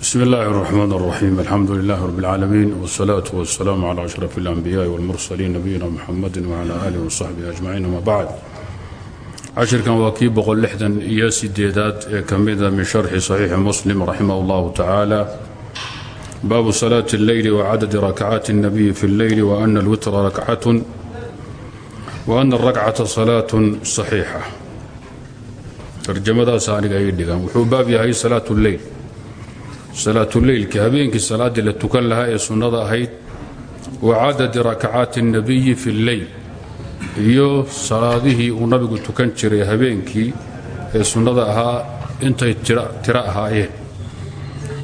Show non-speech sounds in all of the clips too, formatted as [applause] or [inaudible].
bsm اllahi الرحmn الرaxيim alxamdu lilah rb اlcaalamiin wالsalaaة wالsalaam عlى أشhraf الأnbiyaaءi wاlmursaliin nabiyina mxamadi wعlى alih وصaxbih أجmaciin ama bacd cashirkan waa kii boqolixdan iyo sideedaad ee ka mida min sharxi صaxiixi muslim raximah اllahu tacaala baabu salaaة اlleyli wcadadi rakcaati الnabiyi fi اlleyli وأna اlwitra rakcat وأna الrakcata salaaة صaxiixa tarjamadaas aniga ii dhigan wuxuu baab yahay salaaة اlleyl salaatuleylka habeenkii salaadii la tukan lahaa ee sunnada ahayd wa cadadi rakacaati اnnabiyi fi lleyl iyo salaadihii uu nabigu tukan jiray habeenkii ee sunnada ahaa intay tira ahaayeen.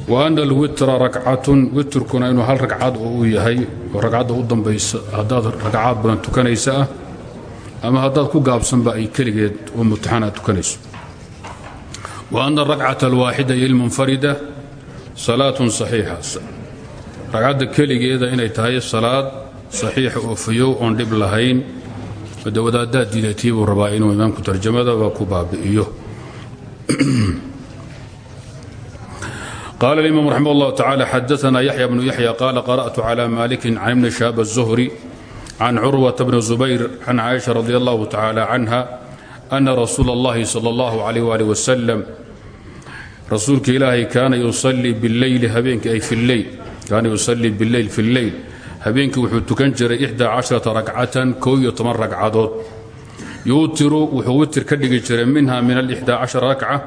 Wa ana alwitra rakcatun witrkuna inuu hal ragcad oo u yahay oo ragcadda u dambaysa haddaad ragcaad badan tukanaysa ah, ama haddaad ku gaabsanba ay keligeed oo mutaxana tukanayso. Wa ana arakcata alwaaxida iyo almunfarida salaatun saxiixa ragcadda keligeeda inay tahay salaad saxiixa oo fayow oon dhib lahayn de wadaaddaa diidatii buu rabaa inuu imaamku tarjamadaba ku baabi'iyo [clears throat] qaala alimaam raximah اllah tacala xadaana yaxya bnu yaxya qaala qara'tu cala malikin can ibni shahaab الzuhri can curwata bni zubayr can caaisha radi allahu tacala canha ana rasuula اllahi salى اllahu alayh ali wasalam rasuulka ilaahay kaana yusalii bileyli habeenkii ay fi leyl kaana yusalii bileyl fi lleyl habeenkii wuxuu tukan jiray ixdaa casharata ragcatan koo iyo toban wuxuu witir ka dhigi jiray minha min alixdaa cashara rakca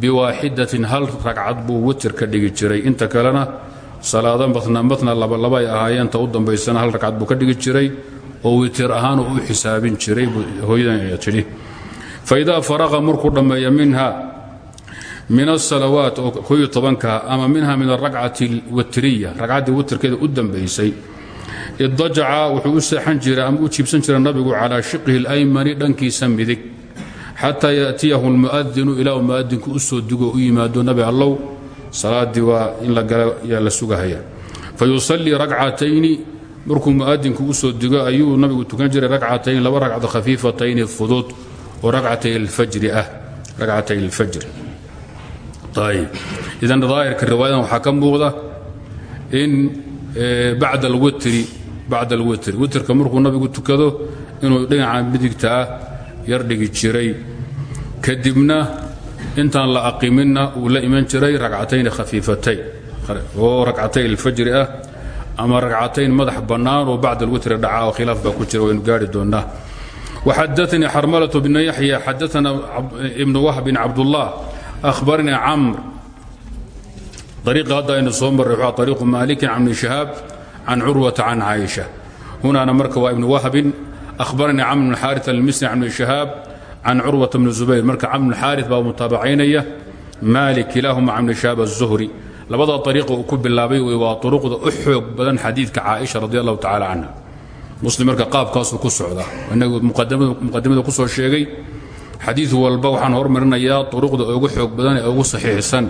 biwaaxidatin hal ragcad buu witir ka dhigi jiray. Inta kalena salaado matna matna labalabay ahaayeen ta u dambaysana hal ragcad buu ka dhigi jiray oo witir ahaan u xisaabin jiray hooyadan tidhi. Faidaa faraqa markuu dhammeeya minha min asalawaat oo koyo tobanka ama minha min arakcati alwatriya ragcaddii witrkeeda u dambaysay idajaca wuxuu u seexan jiray ama u jiibsan jiray nabigu calaa shiqihi اlaymani dhankiisa midig xataa yaأtiyahu اlmuadinu ilaa uu muadinku u soo digo u yimaado nabi allow salaadii waa in la gala yaa la sugahaya fayusalii rakcatayni markuu muadinku u soo digo ayuu nabigu tukan jiray rakcatayn laba ragcdo khafiifatayni fudud oo rakcatay alfajri ah rakcatay اlfajr idan daahirka riwaayadan waxaa ka muuqda in bacd alwitri bacda alwitri. Witrka markuu nabigu tukado inuu dhinaca midigta ah yar dhigi jiray. Kadibna intaan la aqiminna uu la iman jiray ragcatayn khafiifatayn oo ragcatay alfajri ah ama ragcatayn madax bannaan oo bacd alwitri dhaca oo khilaaf baa ku jira waynu gaari doonnaa waxadaanii xarmalatu bnu yaxya abarnii camr ariiqii hadda aynu soo marray waa ariiqu maalikin can bni shahaab can curwata can caaisha hunaana marka waa ibnu wahbin akhbaranii camr bn xaarit almisni can bni shahaab can curwata bni zubayr marka camr bn xaarit baa mutaabacaynaya maalik ilaahuma can bni shahaab azuhri labada ariiqa uu ku bilaabay wey waa uruqda u xoog badan xadiidka caaisha radi allahu tacala canha muslim marka qaabkaasuu xadiid walba waxaan hormarinayaa uruqda ugu xoog badan ee ugu saxiixsan.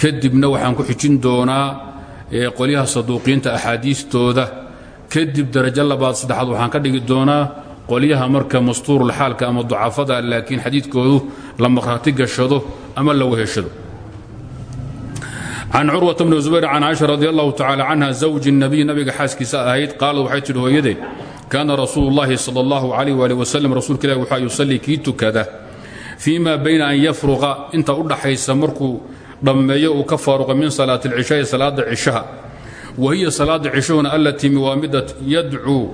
Kadibna waxaan ku xijin doonaa qolyaha saduuqiinta axaadiistooda. Kadib darajo labaad saddexaad waxaan ka dhigi doonaa qolyaha marka mastuurulxaalka ama ducafada laakiin xadiidkoodu la maqhraati gashado ama la weheshado. Can curwata bni zubayr can caaisha radi allahu tacala canha zawji nabiy nabiga xaaskiisa ahayd qaalad waxay tidhi hooyadee kaana rasuulu اllahi salى اllahu alayh ali waslm rasuulka ilahi waxaa yusalii kii tukada fii ma bayna an yafruqa inta u dhaxaysa markuu dhammeeyo uu ka faaruqa min salaati اlcishaai salaada cishaha wa hiya salaada cishahuna allatii waa mida yadcuu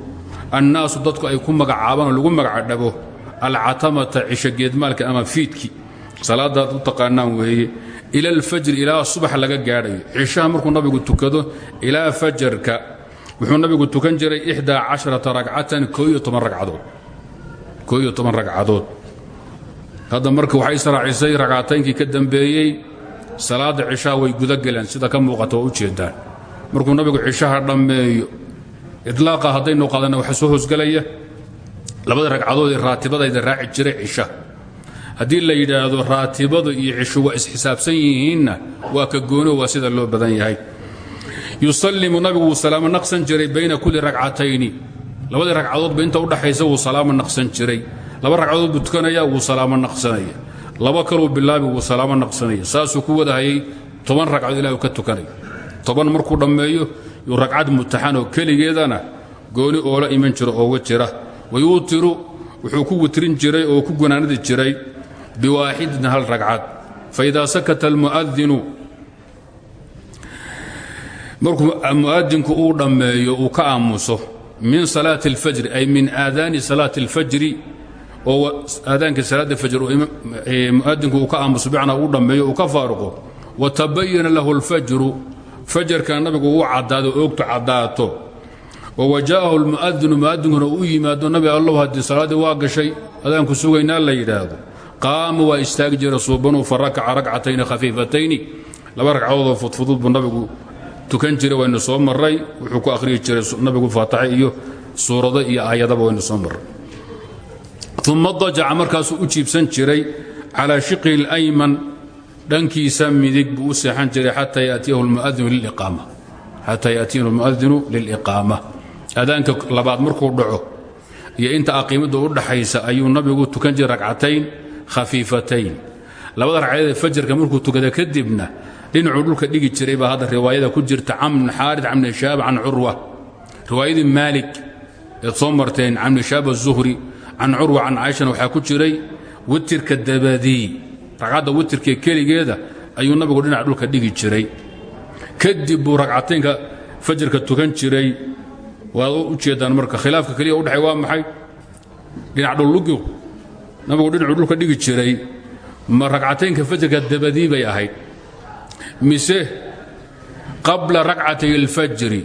annaasu dadku ay ku magacaabaan oo lagu magacdhabo alcatamata cisho geedmaalka ama fiidki salaadaad u taqaanaan weeye ila alfajri ilaa subax laga gaadhayo cishaha markuu nabigu tukado ilaa fajarka wuxuu nabigu tukan jiray ixdaa casharata ragcatan kooiyo toban ragcadood. Hadda marka waxay israacisay ragcataynkii ka dambeeyey salaadda cishaha way gudageleen sida ka muuqata waa u jeedaan. Markuu nabigu cishaha dhammeeyo idlaaqa haddaynu qaadana waxa soo hoosgelaya labada ragcadood ee raatibadayda raaci jiray cisha. Haddii la yidhaahdo raatibadu iyo cisho waa isxisaabsan yihiinna waa ka goono waa sida loo badan yahay yusalimu nabigu wuu salaamo naqsan jiray bayna kulli ragcatayni labadii ragcadoodba inta udhaxaysa wuu salaamo naqsan jiray. Laba ragcadood buu tukanaya wuu naqsanaya. Laba kaluu bilaabi wuu salaamo naqsanaya. Saasuu ku wadahayay toban ragcadood ilah ka tukanayo toban markuu dhammeeyo yuu ragcad mutaxanoo keligeedana gooni oola iman jiro ooga jira wayuutiru wuxuu ku witrin jiray oo ku gunaanadi jiray. Biwaaxidin hal ragcad faidaa sakata almu'adinu markuu mu'adinku uu dhammeeyo uu ka aamuso min salaati اlfajri ay min aadaani salaati اlfajri oo aadaankii salaada fajr mu'adinku uu ka aamuso bicnaa uu dhammeeyo uu ka faaruqo watabayana lahu اlfajru fajarka nabigu uu caddaado oogtu caddaato oo waja'ahu lmu'adinu mu'adinkuna u yimaado nabi allow haddii salaaddii waa gashay adaanku sugaynaa la yidhaahdo qaama waa istaagi jira suubanuu fa rakaca rakcatayni khafiifatayni laba ragcadoodoo fudfudud buu nabigu tukan jiray waynu soo marray wuxuu ku akhriyi jiray nabigu faataxe iyo suurado iyo aayadaba waynu soo marray. Uma dajaca markaasuu u jiibsan jiray calaa shiqihi اlayman dhankiisa midig buu u seexan jiray xataa yaatiyahu lmuadinu liliqaama. Adaanka labaad markuu dhaco iyo inta aqiimada u dhaxaysa ayuu nabigu tukan jiray ragcatayn khafiifatayn. Labada ragcadood ee markuu tukada kadibna dhinacuu dhulka dhigi jiray baa hadda riwaayada ku jirta camn xaarid camni shaab can curwa. Riwaayadii maalik eed soo marteen camni shaab azuhri can curwa ku jiray witirka dabadii. Ragcadda witirkaee keligeeda ayuu nabigu dhinaca dhulka dhigi jiray. Kadib buu fajarka tukan jiray. Waad u jeedaan marka khilaafka keliya udhexay waa maxay? Dhinac dhullugiw nabigu dhinacuu dhulka dhigi jiray. Ma ragcataynka fajarka dabadii bay ahayd mise qabla rakcatay alfajri.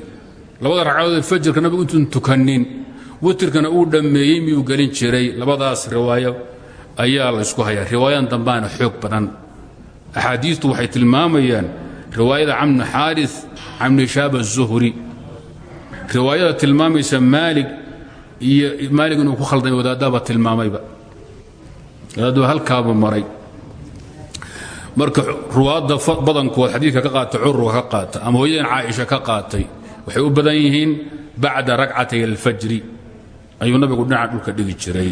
Labada ragcadood ee fajarka nabigu intuun tukannin witirkana uu dhammeeyey miyuu gelin jiray? Labadaas riwaayo ayaa la ysku hayaa. Riwaayadan dambaana xoog badan. Axaadiistu waxay tilmaamayaan riwaayada camni xaaris camni shaab azuhri riwaayada tilmaamaysa maalig iyo maalig inuu ku khaldamay wadaaddaaba tilmaamayba wadaadduba halkaabuu maray marka ruwaadda badankood xadiidka ka qaata curwa ka qaata ama hooyadan caaisha ka qaatay waxay u badan yihiin bacda rakcatay alfajri. Ayuu nabigu dhinaca dhulka dhigi jiray.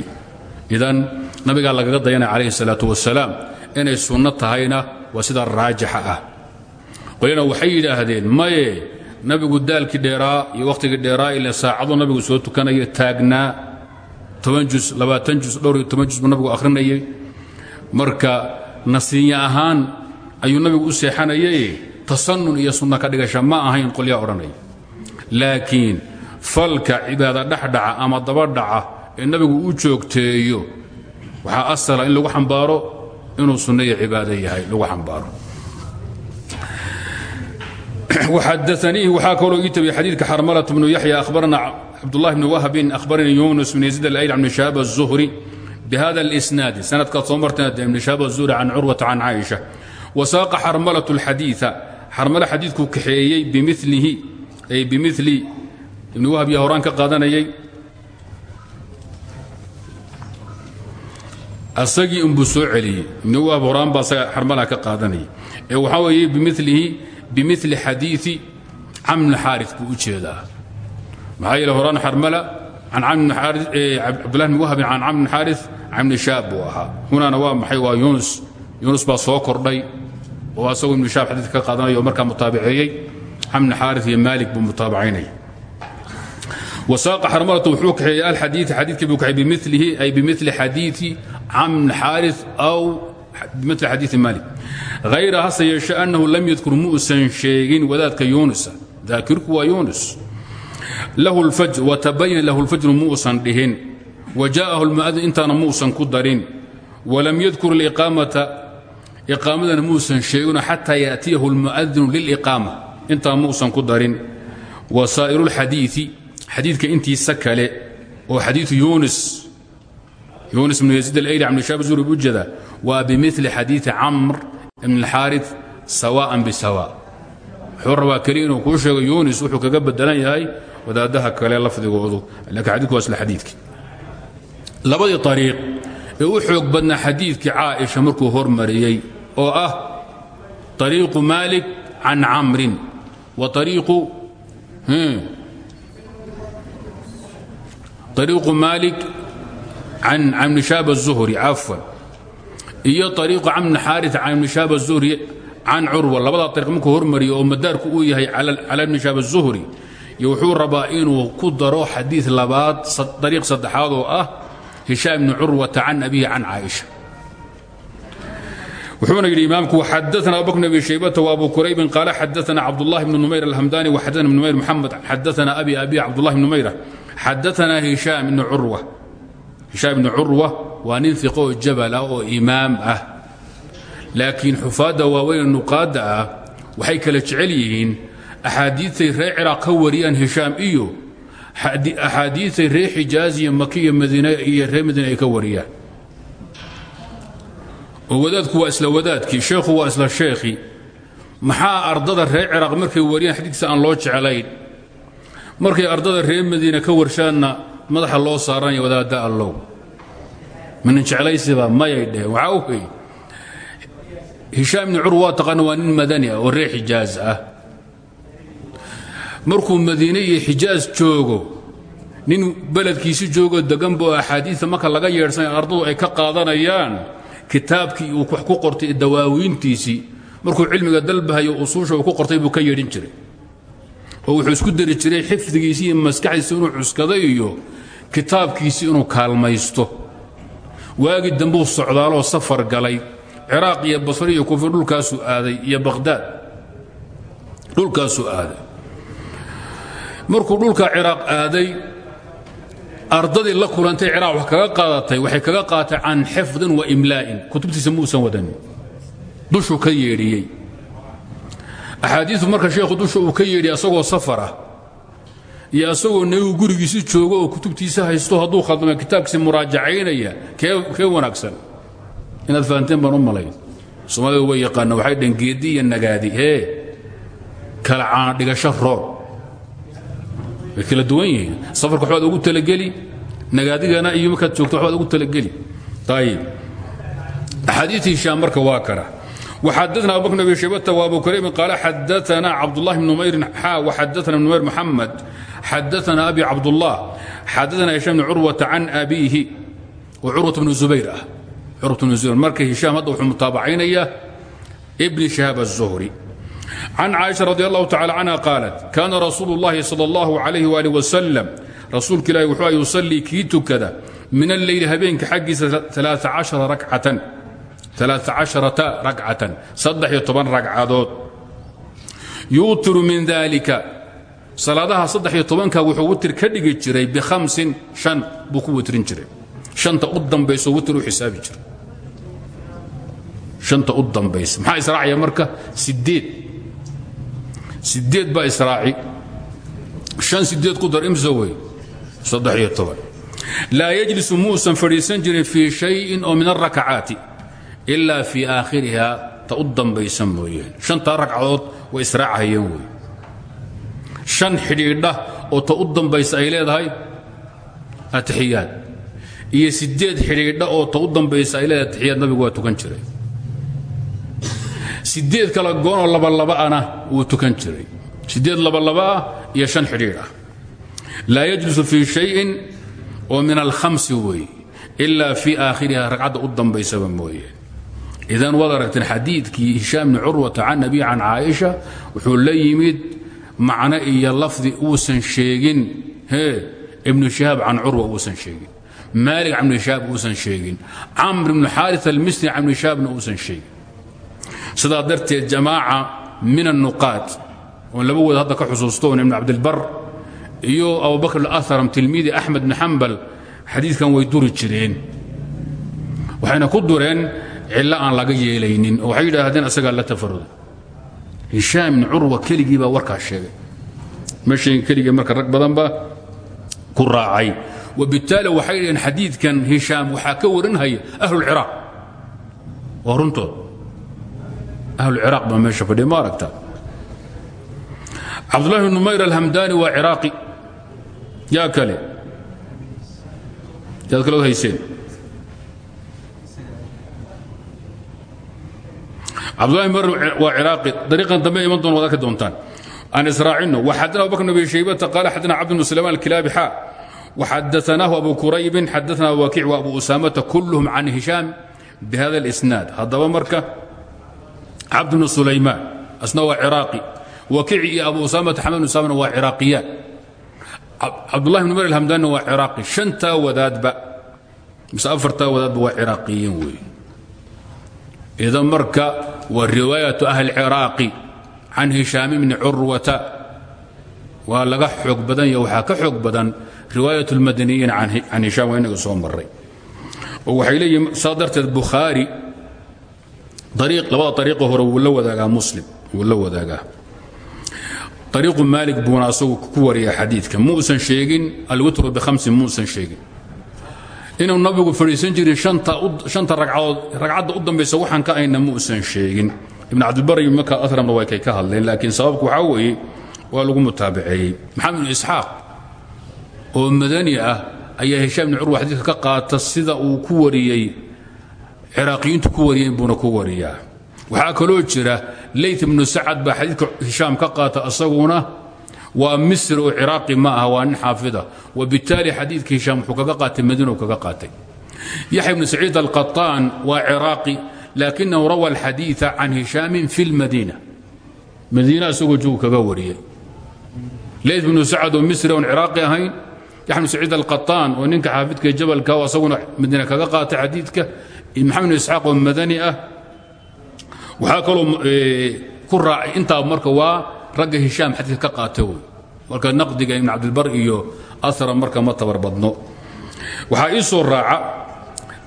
Idan nabigaa lagaga dayanaya calayhi salaatu wasalaam inay sunno tahayna waa sida raajixa ah. Qolyana waxay yidhaahdeen maye nabigu daalkii dheeraa iyo wakhtigii dheeraa ile saacaduu nabigu soo tukanaya taagnaa toban jus labaatan jus dhowr toban jus nabigu akhrinayay. Marka nasiinya ahaan ayuu nabigu u seexanayaye tasanun iyo sunna ka dhigasha ma ahayn qolyaa odhanaya laakiin falka cibaada dhexdhaca ama dabadhaca ee nabigu u joogteeyo waxaa asala in lagu xambaaro inuu sunnayo cibaado yahay lagu ambaaro xadanii waxaa kaloo ii tabiyey xadiidka xarmalata bnu yaxya ahbarana cabdullahi bni wahbin ahbarani yuunus bn yaziid alayl bn shahaab aلzuhri bhada اsnaadi sanadkaad soo martay ibn shahab zuhri can curwata can caaisha wasaaqa xarmalat اxadiia xarmala xadiidku kaxeeyey bimilihi ay bimili ibn wahab yaa horaan ka qaadanayay asagii inbuu soo celiyey ibn wahab horaan baa saga xarmala ka qaadanayay ee waxaa weeye bimilihi bimili xadiii camr bn xaari buu u jeedaa maxaa yeele horaan xarmala can cabdulahi bn wahbin can camr bn xaari camni shaab buu ahaa. Hunaana waa maxay? Waa yunus yunus baa soo kordhay oo asagoo ibnu shaab xadiidka ka qaadanaya oo markaa mutaabiceeyey. Camni xaari iyo maalik buu mutaabacaynaya wasaaqa xarmalatu wuxuu kaxeeyey alxadiii xadiidkii buu kaxeey bimilihi ay bimili xadiii camn xaari aw bimili xadiii maalik. Hayra hase yeeshe annahu lam yadkur muusan sheegin wadaadka yunusa daakirku waa yunus watabayana lahu lfajru muusan dhihin wajaahu lmuadin intaana muusan ku darin walam yadkur liqaamata iqaamadana muusan sheegino xataa yatiyahu lmuadinu liliqaama intaa muusan ku darin wa saa'iru lxadiii xadiidka intiisa kale oo xadiiu yunis yunis bnu yaziid alayli can shaab zuhri bujada waa bimili xadiii camr ibn اlxaari sawaan bisawa wuxuu rabaa keliya inuu kuu sheego yunis wuxuu kaga bedelan yahay wadaaddaha kale lafdigoodu laakiin xadidku waa isla xadiidki labadii ariiq ee u xoog badnaa xadiidkii caaisha markuu hormariyey oo ah ariiqu maalik can camrin wa ariiqu ariiqu maalik can camni shaab الzuhri cafwan iyo ariiqu camni xaari can ibni shaab الzuhri can curwa labadaa ariiq markuu hormariyo oo madaarku uu yahay cala ibni shaab الzuhri iyo wuxuu rabaa inuu ku daro xadiid labaad ariiq saddexaad oo ah hishaam bni curwata can abihi can caaisha wuxuuna yidhi imaamku xadaana abubakr bn abi shaybata وabu quraybin qaala xadaana cabdullahi bnu numayr alhamdani waxadaana bn numayr muxamed xadaana abi abi cabdullahi bn numayra xadaana hishaam ibni curwa hishaam ibni curwa waa nin iqo oo jabala ah oo imaam ah. Laakiin xufaadda waaweyn ee nuqaadda ah waxay kala jecel yihiin axaadiiay reer xijaaz iyo maki iyo iyo reer madiine ay ka wariyaan. Wadaadku waa isla wadaadkii sheekhu waa isla sheekhii maxaa ardada reer ciraaq markay wariyaan? Xadiidkiisa aan loo jeclayn. Markay ardada reer madiine ka warshaanna madaxa loo saaranaya wadaadda allow. Minin jeclaysiba? Mayay dheheen. Waxaa u wey hishaam ibni curwa waa taqaana waa ah oo reer xijaaz ah markuu madiine iyo xijaaz joogo nin beledkiisi joogo deganbo axaadiia marka laga yeedhsanay ardadu ay ka qaadanayaan kitaabkii uu wax ku qortay dawaawiintiisii markuu cilmiga dalbahayo usuusha uu ku qortay buu ka yeedhin jiray. Oo wuxuu isku dari jiray xifdigiisi iyo maskaxdiisi inuu cuskaday iyo kitaabkiisi inuu kaalmaysto. Waagii dambuu socdaaloo safar galay. Ciraaq iyo basri iyo kufir dhulkaasuu aaday iyo bakhdaad dhulkaasuu aaday markuu dhulka ciraaq aaday ardadii la kulantay ciraaq wax kaga qaadatay waxay kaga qaadatay can xifdin wa imlaa'in kutubtiisa muusan wadanin dushuu ka yeedhiyey axaadiiu marka sheekhu dusha uu ka yeedhiy asagoo safarah iyo asagoo nebigu gurigiisi joogo oo kutubtiisa haysto hadduu khaldama kitaabkiisi muraajacaynaya kee wanaagsan? Inaad fahanteen baan u malayn. Way yaqaana waxay iyo nagaadi. Hee kala caana dhigasho roor way kala duwan yihiin safarka waxbaad ugu talageli nagaadigana iyo markaad joogto waxbaad ugu talageli ayib axaadiid hishaam marka waa kana وxadثna abu bkr بن شhaybة وabu كرayb qال xadثna cabdاللahi بن نmayr xا وxadثna بن نmayr محamed xadثna أbi cabdالله xadثna هiشhام بن curwaةa can أbiihi oo curwaة بن زubayr ah curwaة بن زubayr marka هiشhaam hadda wuxuu mutaabacaynaya بn شhهاab الزهري can caaisha radi allahu tacala canha qaalat kaana rasuulu llahi sal allahu calayh wali wasalam rasuulka ilaahi wuxuu yusallii kii tukada min alleyli habeenka xaggiisa racatan ragcadood yuutiru min dalika salaadaha ka wuxuu witir ka dhigi jiray bihamsin an buu ku witrin jiray anta u dambayso witir u xisaabi jiray anta u dambaysa maxaa israacaya marka sideed sideed baa israaci? Shan sideed ku dar imsa wey? Saddex-iyo toban. Laa yajlisu muusan fadhiisan jirin fii shayin oo min alrakacaati ilaa fii aakhiriha ta u dambaysa mooyeen shantaa ragcadood way israacahayeen wey. Shan xidhiidha oo ta u dambaysa ay leedahay atixiyaad. Iyo sideed xidhiidha oo ta u dambaysa ay leedahay atixiyaad nabigu waa tukan jiray sideed kala goonoo labalaba'ana wuu tukan jiray. Sideed labalaba'ah iyo shan xidhiidh ah. Laa yajlisu fii shayin oo min alkhamsi wey ilaa fii aakhiriha ragcadda u dambaysaba mooyeen idan waad aragteen xadiidkii hishaam bni curwata can abi can caaisha wuxuu la yimid macno iyo lafdi uusan sheegin. He ibnu shihaab can curwa uusan sheegin. Maalik can ibni shihaab uusan sheegin. Camr ibnu xaaris almisri can ibni shihaabna uusan sidaa darteed jamaaca min annuqaad oon laba wada hadda ka xusuusto on ibnu cabdilbar iyo abubakr alaharam tilmiidi axmed bni xambal xadiidkan way duri jireen. Waxayna ku dureen cillo aan laga yeelaynin oo waxay yidhaahdeen la tafaruda hishaam ibni curwa keligii baa sheegay. Meeshan keligii marka rag badan baa ku raacay. Wabittaali waxay dhaheen xadiidkan hishaam waxaa ka warinhaya waa runtood ahlulciraaq baa meesha fadhiya ma aragta cabdullahi bn numayr alhamdaani waa ciraaqi yaa kale yaad kalood hayseen cabdullahi mr waa ciraaqi dariiqan dambe iman doon waad arki doontaan aan israacino waxadana abu bakr bn abi shaybata qaala xadana cabd bn suleyman alkilaabi xaa وxadaثnaahu abu quraybin xadaثna wakiic وabu usaamata kulهum can hishaam bihada اlisnaad haddaba marka cabd bnu sulaymaan asna waa ciraaqi. Wakici iyo abu usaamata xamed bn usaamana waa ciraaqiyaan. Cabdullahi bn mar alhamdaanna waa ciraaqi. Shantaa wadaadba mise afartaa wadaadba waa ciraaqiyiin weeye idan marka waa riwaayatu ahli ciraaqi can hishaam bni curwata. Waa laga xoog badan ya waxaa ka xoog badan riwaayat اlmadaniyiin can hishaam waa inaga soo maray oo waxay leeyihiin saa darteed bukhaari labada ariiqa hore wuu la wadaagaa muslim wuu la wadaagaa ariiqu maalik buuna asagu ku wariya xadiidka muusan sheegin alwitru bihamsin muusan sheegin inuu nabigu fadhiisan jiray shanta ragcadood ragcadda u dambaysa waxaan ka ayna muusan sheegin ibn cabdilbari maka asramna way kay ka hadleen laakiin sababku waxaa weeye waa lagu mutaabaceeyey maxamed bn isxaaq oo madani ah ayaa hishaam bni curwa xadiidka ka qaata sida uu ku wariyey craaqiyintu ku wariyeen buuna ku wariyaa. Waxaa kaloo jira lay bnu sacad baa xadiidka hishaam ka qaata asaguna waa misri oo ciraaqi ma ah waa nin xaafida. Wabitaali xadiidka hishaam wuxuu kaga qaatay madiinu kaga qaatay. Yaxya bnu saciid alqaطaan waa ciraaqi laakinahu rawa alxadiia can hishaamin fi lmadiina madiina isagoo jug kaga wariyey lay bnu sacad oo misri oon ciraaqi ahayn yaxya bnu saciid alqaطaan oo ninka xaafidka jabalka asaguna madiina kaga qaatay xadiidka maxamed bn isxaaq oo madani ah. Waxaa kaloo ku raacay intaa marka waa ragga hishaam xadiidka ka qaata wey marka naqdiga ibn cabdilbar iyo asra marka ma tabar badno. Waxaa ii soo raaca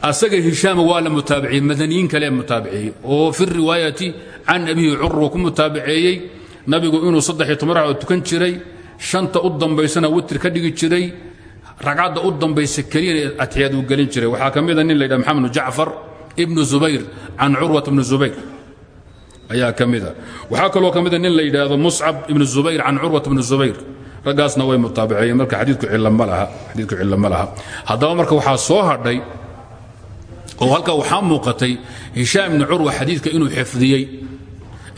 asaga hishaama waa la mutaabiciyey madaniyiin kale mutaabiciyey. Oo fi riwaayati can abihi curwa ku mutaabiceeyey nabigu inuu saddex iyo toban u dambaysana witr ka dhigi jiray ragcadda u dambaysa keliyana atxiyaad uu gelin jiray waxaa ka mida nin la maxamed jacfar ibnu zubayr can curwata bni zubayr. Ayaa ka mida kaloo ka mida nin la yidhaahdo muscab zubayr can curwata bni zubayr. Raggaasna way mutaabiceeyeen. Marka xadiidku cilla ma laha. Haddaba marka waxaa soo hadhay oo halkaa waxaa muuqatay hishaam ibni curwa xadiidka inuu xifdiyey.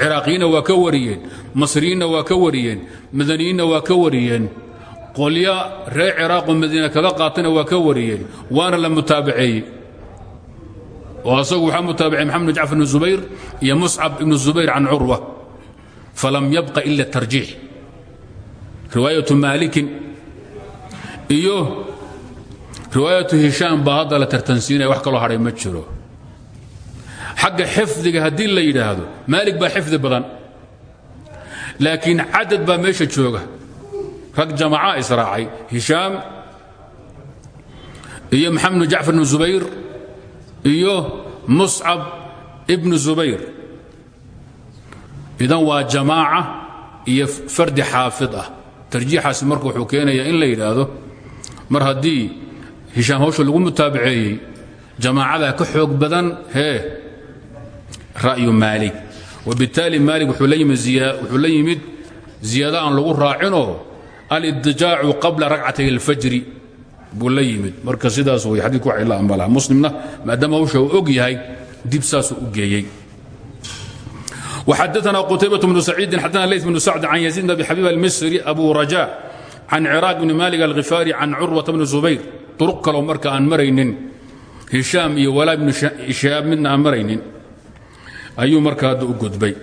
Ciraaqiyiinna waa ka wariyeen. Masriyiinna waa ka wariyeen. Madaniyiinna waa ka wariyeen qolya reer ciraaqoo madiina kaga qaatana waa ka wariyeen waana la mutaabaceeyey oo asagu waxaa mutaabacay maxamed bn jacfar ibn zubayr iyo muscab ibnu zubayr can curwa falam yabqa ila tarjiix. Riwaayatu maalikin iyo riwaayatu hishaam baa la tartansiinaya wax kaloo hadhay ma jiro. Xagga xifdiga la yidhaahdo maalik baa xifdi badan laakiin cadad baa meesha jooga rag jamacaa israacay hishaam iyo maxamed bn jacfar ibn zubayr iyo muscab ibnu zubayr. Idan waa jamaaca iyo fardi xaafid ah. Tarjiixaasi wuxuu keenayaa in la yidhaahdo mar haddii hishaam hawsha lagu mutaabaceeyey jamaacadaa ka xoog badan hee ra'yu maalik. Wabittaali maalik wuxuu la yimid ziyaado aan lagu raacinoo alidjaacu qabla ragcatay alfajri buu la yimid marka sidaas way xadiidku wax ila ambalaha muslimna maadaama hawsha uu og yahay dib saasuu u geeyey وxadثna qتيبة بن سعيid xadثna lيث بن سعد عن يزيد بن أبي حبيب المصري أبو رجاء عن cراaq بن مالك الغفاarي عن curوة بن زubayر طرق kaloo marka aan maraynin هiشhاam iyo walaa بن شhaab midna aan maraynin ayuu marka hadda u gudbay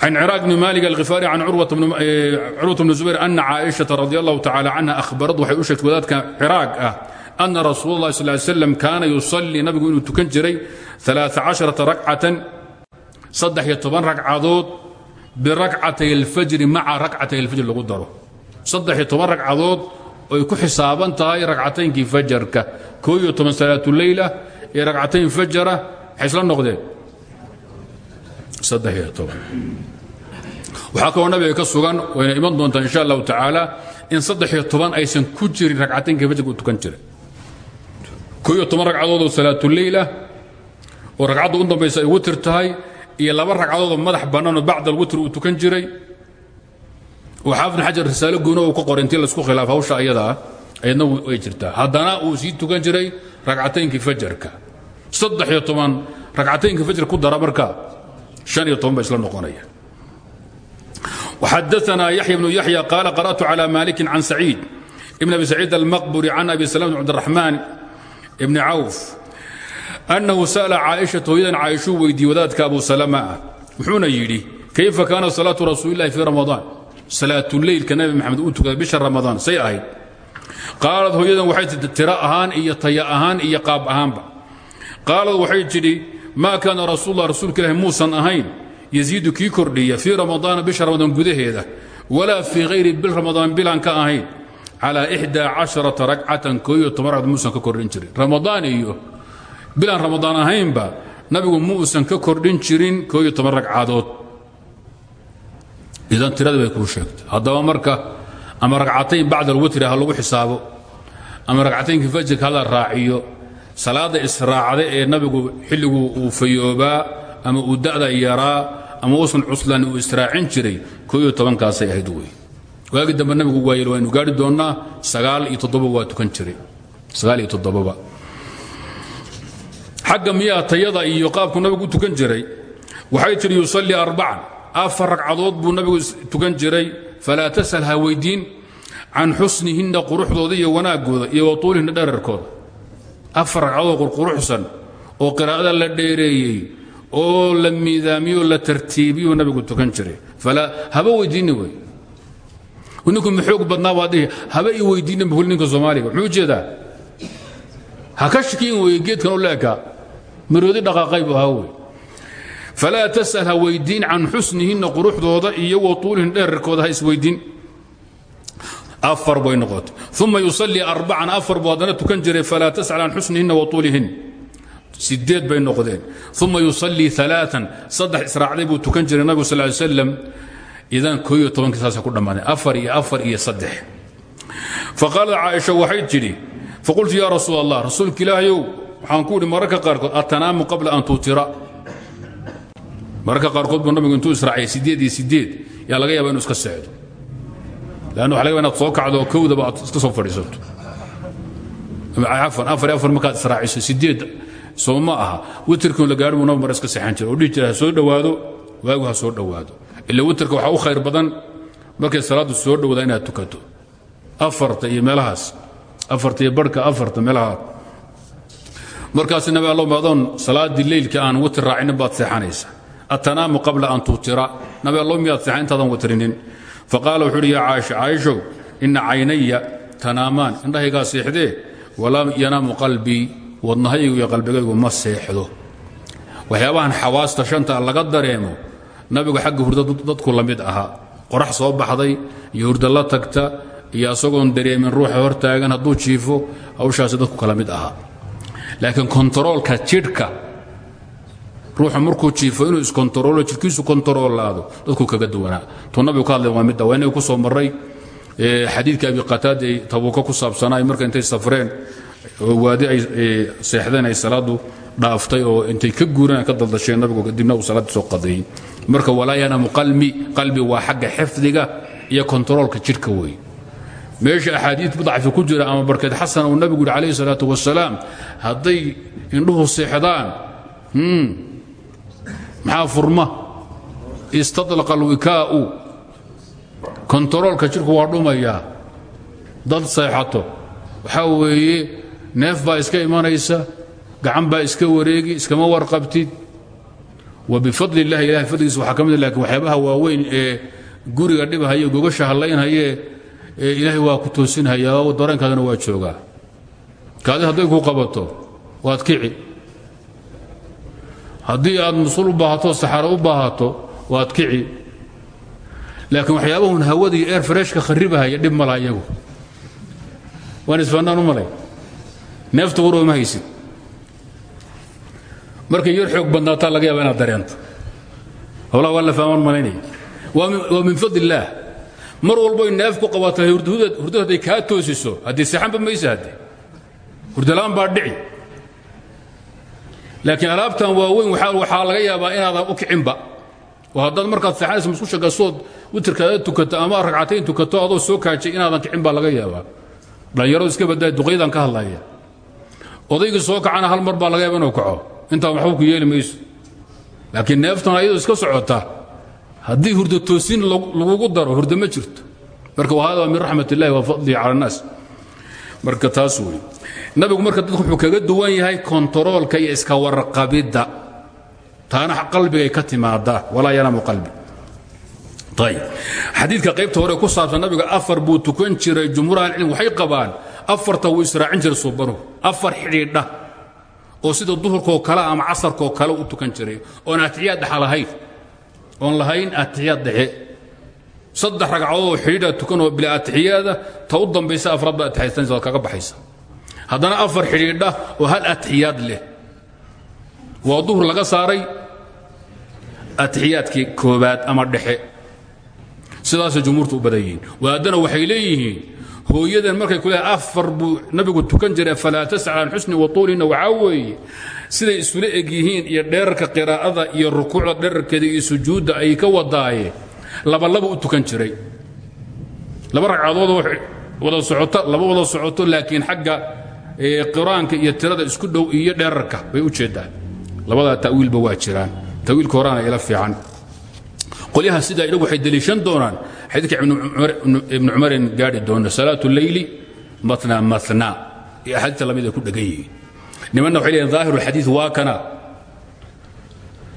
can craaq bni malik alkhifaari can curwata bni zubayr ana caaishata radi allahu tacala canha ahbarad waxay u sheegtay wadaadka ciraaq ah ana rasuul اllahi sal slam kaana yusallii nabigu inuu tukan jiray racatan saddex-iyo toban ragcadood birakcatay alfajri maca rakcatay alfajr lagu daro saddex-iyo toban ragcadood oy ku xisaaban tahay ragcataynkii fajarka koo iyo toban salaatuleyla iyo ragcatayn fajara waxay isla noqdeen waxaa kaloo nabiga ka sugan wayna iman doontaa insha allahu tacaala in saddex iyo toban aysan ku jirin ragcataynkii fajarka uu tukan jiray. Koo iyo toban ragcadood oo salaatuleyla oo ragcadda u dambaysa ay witir tahay iyo laba ragcadoodoo madax bannaanoo bacd alwitr uu tukan jiray. Oo xaafid xajar risaalo goona uu ka qoray intii la isku hawsha ayadaa ayadna way jirtaa. Haddana uu sii tukan jiray ragcataynkii fajarka. Saddex iyo toban ragcataynkii fajar ku dara marka xadana yaxya bnu yaxya qaala qara'tu calى maliki can saciid ibn abi saciid almaqburi can abi salam cabdiraxmaan ibni cawf annahu sa'la caaishaa hooyadan caaishuu weydiiyey wadaadka abu salama ah wuxuuna yidhi kayfa kaana salaatu rasuulilahi fii ramadaan salaatuleylka nabi maxamed uu tukaday bisha ramadaan say ahayd qaalad hooyadan waxay tira ahaan iyo taya ahaan iyo qaab ahaanba qaalad waxay tidhi maa kaana rasuullah rasuulka ilahi muusan ahayn yasiidu kii kordhiya fii ramadaana bisha ramadaan gudaheeda walaa fii hayri bil ramadaan bilaan ka ahayn calaa ixdaa casharata ragcatan kooyo toban ka kordhin jirin. Ramadaan iyo bilaan ramadaan ahaynba nabigu muusan ka kordhin jirin kooyo toban ragcadood. Idan tirada bay kuu sheegtay. Haddaba marka ama ragcatayn bacda alwitri ha lagu xisaabo ama ragcataynkii fajirka hala raaciyo salaadda israacda ee nabigu xilligu uu fayoobaa ama uu da'da yaraa ama uusan cuslan uu israacin jiray tobankaasay ahayd wey. Waagi dambe nabigu waayel waynu gaari doonnaa sagaal iyo waa tukan jiray. Sagaal iyo toddoboba tayada iyo qaabku nabigu u tukan jiray waxay tidhi yusallii arbacan afar ragcadood buu nabigu tukan jiray falaa tasal ha weydiin can xusnihinna quruxdooda iyo wanaaggooda iyo watuulihinna dherarkooda afar ragcadood qurquruxsan oo qiraa'ada la dheereeyey oo la miidaamiyoo la tartiibiyuu nabigu tukan jiray. Haba weydiinni wey. Ninku ma xoog badnaa haba i weydiinni bul soomaaliga. Muxuu u jeedaa ha ka geedkan u leekaa maroodi dhaqaaqay buu ahaa wey. Falaa tasal ha weydiin can xusnihinna quruxdooda iyo watuulihin dherarkooda ha isweydiin afar bay noqotay. Uma yusallii arbacan afar buu haddana tukan jiray falaa tasal can xusnihinna watuulihin sideed bay noqdeen. Uma yusallii alaaan saddex israacday buu tukan jiray nabigu sal ly slam idan kooiyo tobankii saasa ku dhammaadeen afar iyo afar iyo saddex. Faqaalad caaisha waxay tidhi faqultu yaa rasuul allah rasuulka ilaahayow waxaan ku idhi mararka qaarkood atanaamu qabla an tuutira. Mararka qaarkood buu nabigu intuu israaciyay sideed iyo sideed yaa laga yaaba inu iska seexdo leanna waxa laga inaad soo kacdo kowdaba aad iska soo fadhiisato afan afar afar markaad israaciso sideed soo aha witrkii la gaari buu mar iska seexan jiray oo dhihi jira soo dhowaado waagu soo dhowaado ila witrka waxaa u khayr badan markay salaaddu soo dhowdaa inaad tukato afarta iyo meelahaas afarta iyo barhka afarta meelaha markaas nabi allow maadoon salaaddii leylka aan witr raacinin baad seexanaysa atanaamu qabla an tuutira nabi allow miyaad seexan intaadan witrinin faqaala wuxuu uhi yaa caaisha caaishow ina caynaya tanaamaan indhahaygaa seexdee? Walaa yanaamu qalbii wadnahaygu iyo qalbigaygu ma seexdo. Waxyaabahan xawaasta shanta laga dareemo nabigu xagga hurda dadku la mid ahaa qorax soo baxday iyo hurda la tagta iyo asagoon dareemin ruuxa hortaagan hadduu jiifo hawshaasi dadku kala mid ahaa laakiin kontaroolka jidhka ruuxu markuu jiifo inuu iskontaroolo jidhkiisu kontaroolaado dadku kaga duwanaa. Tuu nabigu ka hadlay waa midda waa ku soo marray xadiidka abi qataada ay ku saabsanaa marka intay safreen waadi ay seexdeen ay salaadu dhaaftay oo intay ka guureen ka daldasheen nabigu kadibna uu salaadii soo qadeeyey marka walaa yanaamu qalbi waa xagga xifdiga iyo kontaroolka jidhka weeye meesha axaadiid dacfi ku jira ama barkeed xasan uu nabigu yidhi calayhi salaatu wasalaam hadday indhuhu seexdaan maxaa furma? Istadlaqa alwikaa'u. Kontaroolka jidhku waa dhumayaa dad seexato. Waxaa weeye neef baa iska imanaysa gacan baa iska wareegi iskama warqabtid. Wa bifadli illahi ilahay fadligiisa waxaa ka mid laakiin waxyaabaha waaweyn ee guriga dhibhaye gogasha hallaynhaye ee ilaahay waa ku toosinhayaa dareenkaadana waa joogaa. Kaadi hadday ku qabato waad kici haddii aad musul u baahato saxaaro u baahato waad kici. Laakiin waxyaabahun hawada iyo eer fareshka kharibahaya dhib malaha iyagu. Waan isfaannaan u malay. Neefta waroo ma haysid. Markay yar xoog badnaataa laga yaaba inaad dareento. Howlaha waa la fahmaan malaynaya. Waa min fadl illaah mar walboy neef ku qabatay hurdo hadday kaa toosiso haddii seexanba maysa hadde hurdala'aan baa dhici laakiin alaabtan waaweyn waxaa laga yaabaa inaadan u kicinba. Oo haddaad markaad seexanayso musqusha gasood witrkaada tukato ama ragcatayn tukato adoo soo kaajay inaadan kicin laga yaabaa. Dhallinyaradu iska baddaaya duqaydan ka hadlaya odaygii soo kacana hal mar baa laga yaaba inuu kaco. Intaa waxba ku yeeli mayso. Laakiin neeftan ayadoo iska socota haddii hurdo toosin lagugu daro hurdo ma jirto. Marka hada waa min raxmat wa fadlihi cala annaas marka taas wey nabigu marka dadku wuxuu kaga duwan yahay kontaroolka iyo iska warqabidda. Taana qalbigay ka timaadaa walaa yanaamu qalbi. Ayb xadiidka qaybta hore ku saabsan nabiga afar buu tukan jiray jumhuur ahlicilm waxay qabaan afarta wuu israacin jiray suubanuhu afar xidhiidha oo sida duhurkoo kale ama casarkoo kale u tukan jiray. Oon atixiyaad dhexa lahayn. Lahayn atixiyaad dhexe. Saddex ragcadood oo xidhiidha tukanoo bila atixiyaada ta u dambaysa afraad baa kaga baxaysa haddana afar xidhiidha oo hal atixiyaad leh. Waa duhur laga saaray atixiyaadkii koobaad ama dhexe. Sidaasay jumhuurtu u badan yihiin. Waxay leeyihiin hooyadan markay ku leehay afar buu nabigu tukan jiray falaa tascal can xusni watuulina waxaa weeye. Siday isula eg yihiin iyo dheerarka qiraa'ada iyo rukuucda dherarkeeda iyo sujuudda ay ka wadaaye labalaba u tukan jiray. Laba ragcadoodoo wada socoto laba wada socoto laakiin xagga qiraanka iyo tirada isku dhow iyo dheerarka bay ujeedaan labadaa tawiilba waa jiraan. Tawiilka horaana ila fiican. Qolyaha sidaa idhagu waxay deliishan doonaan xadiidka ibnu cumareen gaadhi doona salaatu leyli matna matna. Iyo axaadiista la mid ku dhegan nimanna waxay leeyihiin dhaahiru xadiid waa kana.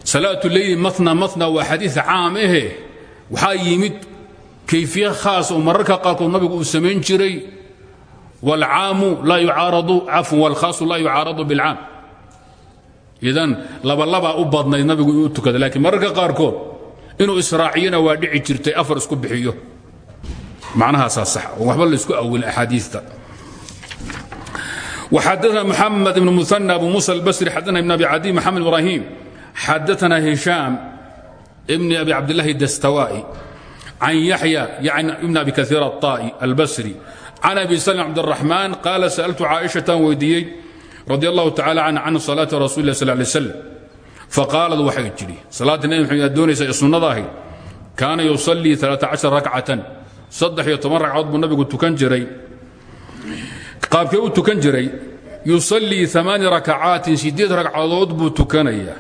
Salaatu leyli matna matna waa xadiid caam eh. ahe yimid kayfiye khaas oo mararka qaarkood nabigu uu samayn jiray wاlcaamu laa yucaaradu cafwan wاlkhaasu laa yucaaradu biاlcaam idan labalabaa u badnayd nabigu inuu tukada lakiin mararka qaarkood inuu israaciyana waa dhici jirtay afar isku bixiyo macnahaasaa sax oo waxba laysku awilin axaadiista وxadثna محamed بن مثنى أbu muسى الbsري xadثna بن أbi عadي محamed إبراhيم xadثna هiشhام بن أbi cabdاللahi الdstawائي عن يحيى بن أbi kaثير الطائي الbsري can abi slm cabdاraxmaan qaala sa'altu caaishatan weydiiyey radi allahu tacala canha can salaati rasuli lah sal lay slam faqaalad waxay tidhi salaadda nebi maxamed aad doonaysa ee sunnada ahayd kaana yusallii rakcatan saddex-iyo toban ragcadood buu nabigu tukan jiray qaabkee uu tukan jiray yusallii amaani rakacaatin siddeed ragcadood buu tukanayaa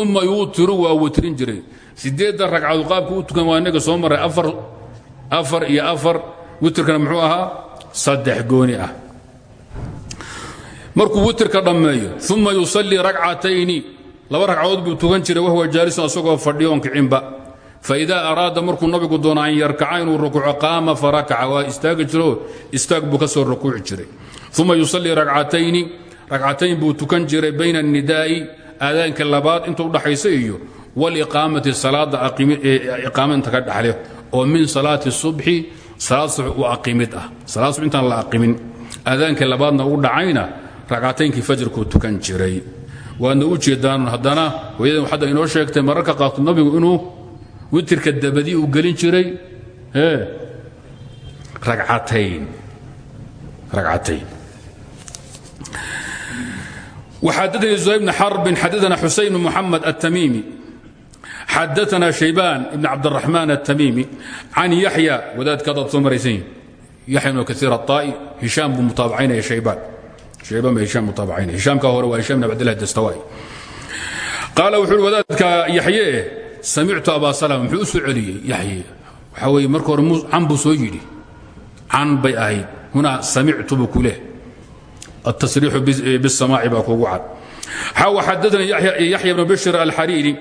uma yuutiru waa witrin jiray siddeeddan ragcadood qaabka u tukan waa inaga soo maray afar witrkana muxuu ahaa saddex gooni ah. Markuu witrka dhammeeyo uma yusallii racatayni laba ragcadood buu tukan jiray wahwa jaalisun asagoo fadhiyoon kicinba faidaa araada markuu nabigu doono an yarkaca inuu rukuuco qaama farakaca waa istaagi jiro istaag buu ka soo rukuuci jiray. Uma yusallii racatayni ragcatayn buu tukan jiray bayna annidaa'i aadaanka labaad inta udhaxaysa iyo waliqaamati salaada iqaama inta ka dhaxle oo min salaati subxi aimid ah. Intaan la aimin aadaanka labaadna u dhacayna racataynkii fajrkuu tukan jiray. Waadna u jeedaan haddana hooyadan xadda inoo sheegtay mararka qaabto nabigu inuu witirka dabadii uu gelin jiray racatayn waxaa dadayay zuhay bn xarbin xadana xusayn bn muxamed atamiimi التميمي xadثna شhيبان بن عبدالرحمن التميمي عن يحيى wadaadkaadaad soo maraysan يحيى بن كثير الطائي هiشام buu mutaabacaynaya شhيبان شhيبان ba هiشام mutaabacaynaya هiشامka hore waa هiشام بن عبد الله الدستوائي qaala wuxuu uhi wadaadka yaxye samictu abaa salama muxuu u soo celiyey yaxye waxaa weeye marka hore can buu soo yidhi can bay ahayd hunaa samictu buu ku leh التصريح بالسماع baa kugu cad xaw xadثna يحيى بن بشر الحريري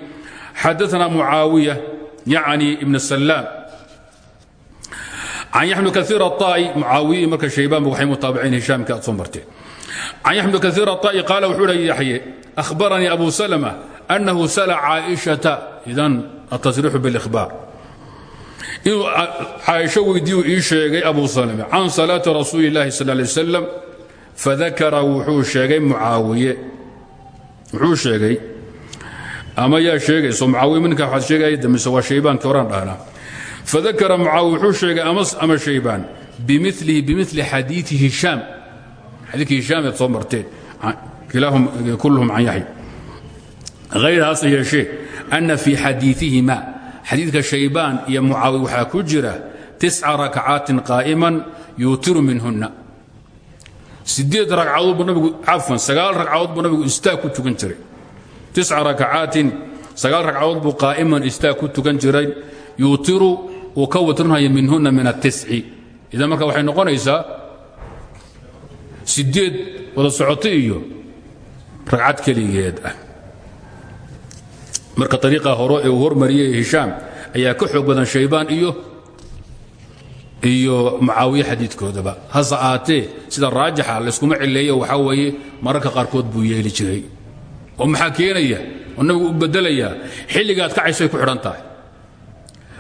xadثna معاaوية يعني بن السلام عن يحيى بن كثير الطائي معاaوية marka شhaybaan waxay mutaaبعين هiشhaamka aad soo marteen عن يحيى بن كثير الطائي قال wuxuu hi يحيى أخبرني أبو سلمة أنه سأل عائشة إذن التصريح بالإخبار inuu caaisho weydiiyu ii sheegay abu salme can salaati rasuuli اllahi sal lay wasalam fadakara wuxuu sheegay mucaawiye wuxuu sheegay ama yaa sheegayso mucaawiye minka waxaad sheegaya damise waa shaybaankii horaan dhahnaa fadakara mucaawiye wuxuu sheegay ama shaybaan bimilihi bimili xadiii hishaam. Xadiikii hishaam eed soo marteen. Kulluhum can yaxya hayrahaase yeeshee ana fii xadiiihima xadiidka shaybaan iyo mucaawiy waxaa ku jira tica rakcaatin qaa'iman yuutiru minhunna. Sideed ragcadood buu nabigu cafwan sagaal ragcadood buu nabigu istaag ku tukan jiray tica rakcaatin sagaal ragcadood buu qaa'iman istaag ku tukan jiray yuutiru uu ka watrinhaya minhunna min atisci idan marka waxay noqonaysaa sideed wada socoto iyo ragcad keligeed marka ariiqa hore ee uu hormariyey hishaam ayaa ka xoog badan shaybaan iyo iyo mucaawiye xadiidkoodaba hase aatee sida raajixa layskuma cileeyo waxaa weeye mararka qaarkood buu yeeli jiray oo maxaa keenaya oo nabigu u bedelayaa xilligaad kacaysay ku xidhan tahay.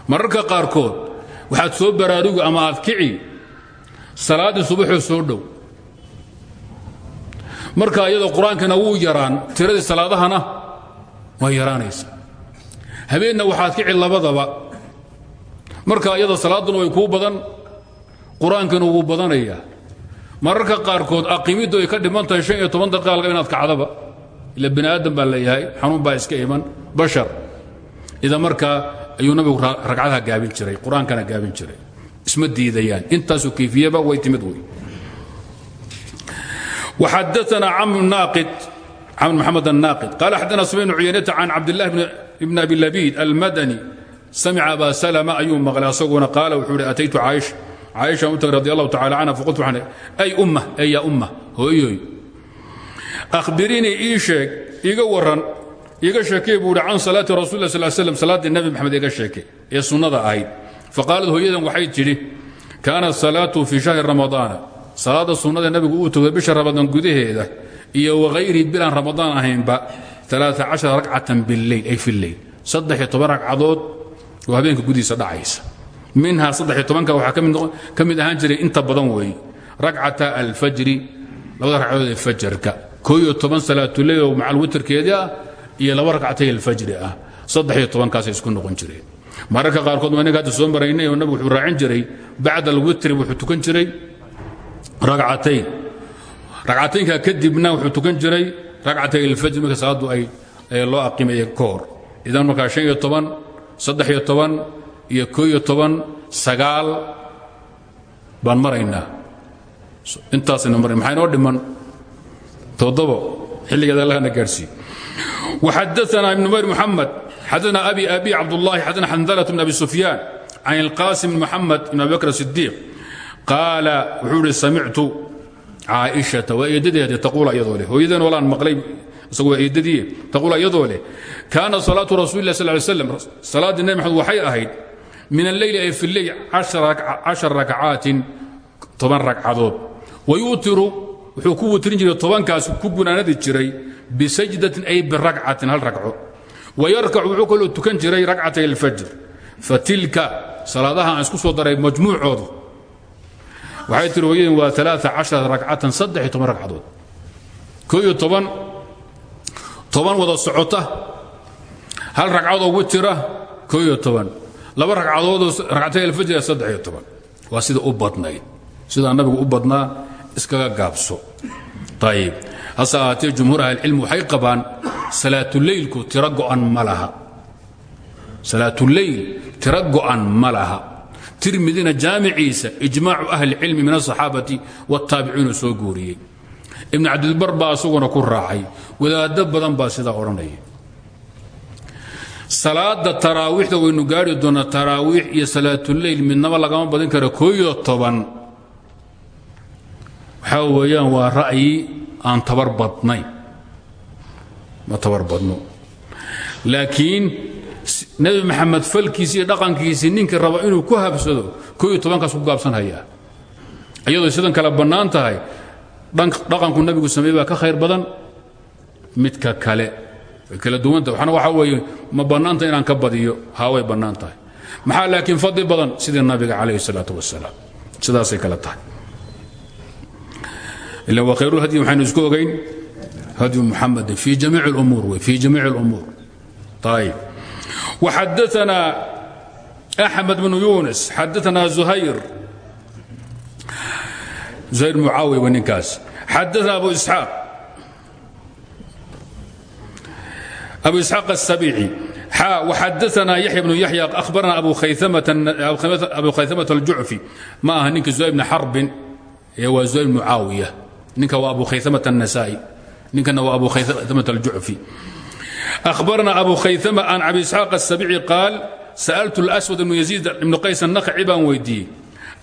Mararka qaarkood waxaad soo baraarugi ama aad kici salaaddii subaxoo soo dhow. Marka iyadoo qur'aankana wuu yaraan tiradii salaadahana waa yaraanaysa. Habeenna waxaad kici labadaba. Marka iyada salaaduna way kuu badan qur'aankana wuu badanayaa. Mararka qaarkood aqimiddu ay ka dhiman tahay daqiiqa inaad kacdaba ila bani aadam baa leeyahay xanuun baa iska iman bashar ida markaa ayuu nabigu ragcadaha gaabin jiray qur-aankana gaabin jiray isma diidayaan intaasoo kayfiyaba way timid wey وxadثna cمر ناqد cمر محمد الناqد قال xadثna سبين عuyaنة عن cabدالله بن أبي لبيد الmdني samca أbا سلمة ayuu mقلay asaguna qaal wuxuu hi أتaytu cاaشha cاaشhaan u tagay رضي الله تعالى عنها فقلت waxaan أy أmة ey ya أmة hooyoy ahbirinii ii sheeg iiga waran iiga sheekey buu hi can salaati rasul sl slm salaaddii nabi maxamed iga sheekey ee sunnada ahayd. Faqaalad hooyadan waxay tidhi kaanat salaatu fii shahri ramadaana salaadda sunnada nebigu uu togay bisha ramadaan gudaheeda iyo wahayrihi bilaan ramadaan ahaynba racatan bileyl ay fi leyl ragcadood oo habeenka gudihiisa dhacaysa. Minhaa ka waxaa ka mid ahaan jiray inta badan weeye racata alfajri labada ragcadood ee fajarka kooiyo toban salaatuleyl oo macal witrkeedii ah iyo laba ragcatay alfajri ah. Saddexiyo tobankaasay isku noqon jireen. Mararka qaarkood ma ninka hadda soo maraynay oo nabigu raacin jiray bacda alwitri wuxuu tukan jiray ragcatayn ragcataynka kadibna wuxuu tukan jiray ragcatay alfajr marka salaaddu ay loo aqimaye ka idan markaa han iyo iyo toban toban sagaal baan maraynaa intaasayna marayn maxaa inoo dhiman xadaanaa ibn umayr muxamed xadaanaa abi abi cabdulahi xadana xandalat bn abi sufyaan can ilqaasim muxamed ibn abi bakr asidiiq qaala wuxuu ihi samictu caaishata waa eedadeeda taquula walaan maqlay isagu waa eedadiiye taquula iyadoo leh. Kaana salaatu rasuli lah sal ly slam salaaddii nebi maxamed waxay ahayd min alleyli ay fi leyl cashar rakcaatin toban ragcadood. Wayutiru wuxuu ku wutrin jiray tobankaas ku gunaanadi jiray bisajdatin ay birakcatin hal ragco. Wayarkacu wuxuu kaloo tukan jiray rakcatay alfajr. Fatilka salaadaha aan isku soo daray majmuucoodu. Waxay tiri hooyadeen waa aa racatan saddex ragcadood. Ko iyo toban toban wada socota hal ragcadood ugu jira ko iyo toban. Laba ragcadoodoo ragcatay alfajr saddex iyo toban. Waa sida u badnayd. Sidaa nabigu u badnaa iskaga gaabso. Ayib hase ahaatee jumhuur ahlicilmi waxay qabaan salaatuleylku tiro go'an ma laha. Salaatuleyl tiro go'an ma laha. Tirmidina jaamiciisa ijmaacu ahli cilmi min asaxaabati wاtaabiciinu soo guuriyey. Ibn cabdilbar baa isaguna ku raacay. Wadaado badan baa sidaa odhanaya. Salaada taraawiixda waynu gaari doonaa taraawiix iyo salaatuleyl midnaba lagama badin kara kooiyo toban waxaa weeyaan waa ra'yi aan tabar badnayn ma tabar badno. Laakiin nebi maxamed falkiisi iyo dhaqankiisii ninkii inuu ku habsado ko iyo tobankaas ku gaabsanhayaa iyadoo sidan kale bannaan tahay dhaqanku nebigu sameey baa ka khayr badan midka kale kala duwanta. Waxna waxaa weeye ma bannaanta inaan ka badiyo haa way bannaan tahay. Maxaa laakiin fadli badan? Sidii nabiga calayhi salaatu wasalaam. Sidaasay kale tahay ila wa khayrulhadyi waxaynu isku ogayn hadyu muxamadin fi jamiic اlumuur wey fi jamiic اlumuur ayib وxadثna أحmed بن yuنس xadثna زhayr زhayr mucaawiya w ninkaas xadثna abu إسحاaq abu إسحاaq السبيعي xا وxadثna يحيى بن يحيى أخbarna abu khayثمة الjuعفي ma aha ninka زhayr بن xarbin ee waa زhayr mucaawiya ninka waa abu khayثمة النسائي ninkana waa abu khayثمة الjuعفي أخبرنا أبو khayثمة عن أبي إسحاaq السبيعي قاaل سألت الأسود بن يزيد بن qays النخعي baan weydiiyey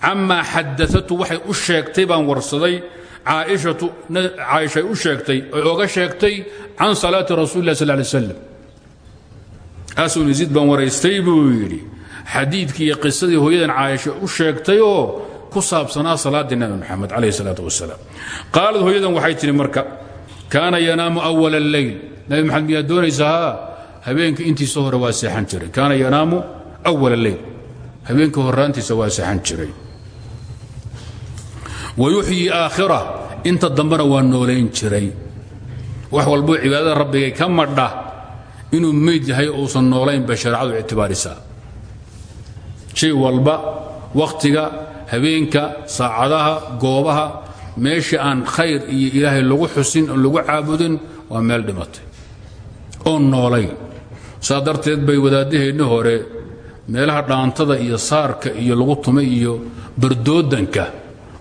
camaa xadaثtu waxay u sheegtay baan warsaday caaishay u sheegtay oy oga sheegtay can salaaةi rasuل الlah sl ليه sلم asun yasiid baan waraystay buu yidhi xadiidkii iyo qisadii hooyadan caaisha u sheegtay oo ku saabsanaa salaaddii nabi maxamed calayh salaatu wasalaam qaalad hooyadan waxay tidhi marka kaana yanaamu awala alleyl nabi maxamed miyaad doonaysaa habeenka intiisa hore waa seexan jiray. Kaana yanaamu awala alleyl habeenka horaantiisa waa seexan jiray. Wayuxyii aakhira inta dambena waa noolayn jiray. Wax walbuu cibaadada rabbigay ka madha inuu meyd yahay uusan noolayn bay shareecadu ictibaarisaa. Shay walba wakhtiga habeenka saacadaha goobaha meesha aan khayr iyo ilaahay lagu xusin oo lagu caabudin waa meel dhimatay. Oon noolayn saa darteed bay wadaadaheenni hore meelaha dhaantada iyo saarka iyo lagu tumay iyo bardoodanka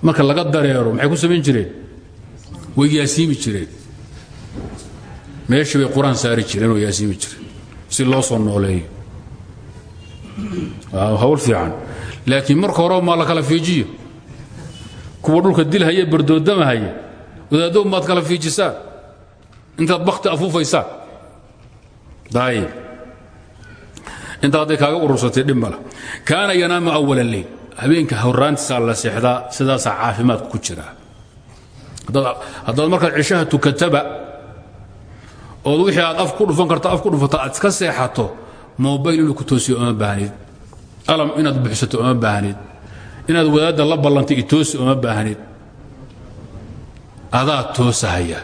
marka laga dareero maxay ku samayn jireen? Way yaasiimi jireen. Meeshii bay qur'aan saari jireen oo yaasiimi jireen. Si loo soo nooleeyo. Hawl fiican laakiin marka hore maa la kala fiijiyo. Kuwa dhulka dilhaya bardoodamahaya wadaaddow maad kala fiijisaan intaad bakti afuufaysaan daayib. Intaa hadday kaaga urursatay dhib mala kaana yanaamu awala leyl habeenka horaantiisaa la seexdaa sidaasaa caafimaadku ku jira. Haddaad markaad cishaha tukataba ood wixii aad af ku dhufan karta af ku dhufato aad iska seexato mobayl ku toosiyo oma baahnid alam inaad buxsato oma baahnid inaad wadaadda la ballantay itoosi oma baahnid adaa toosahaya.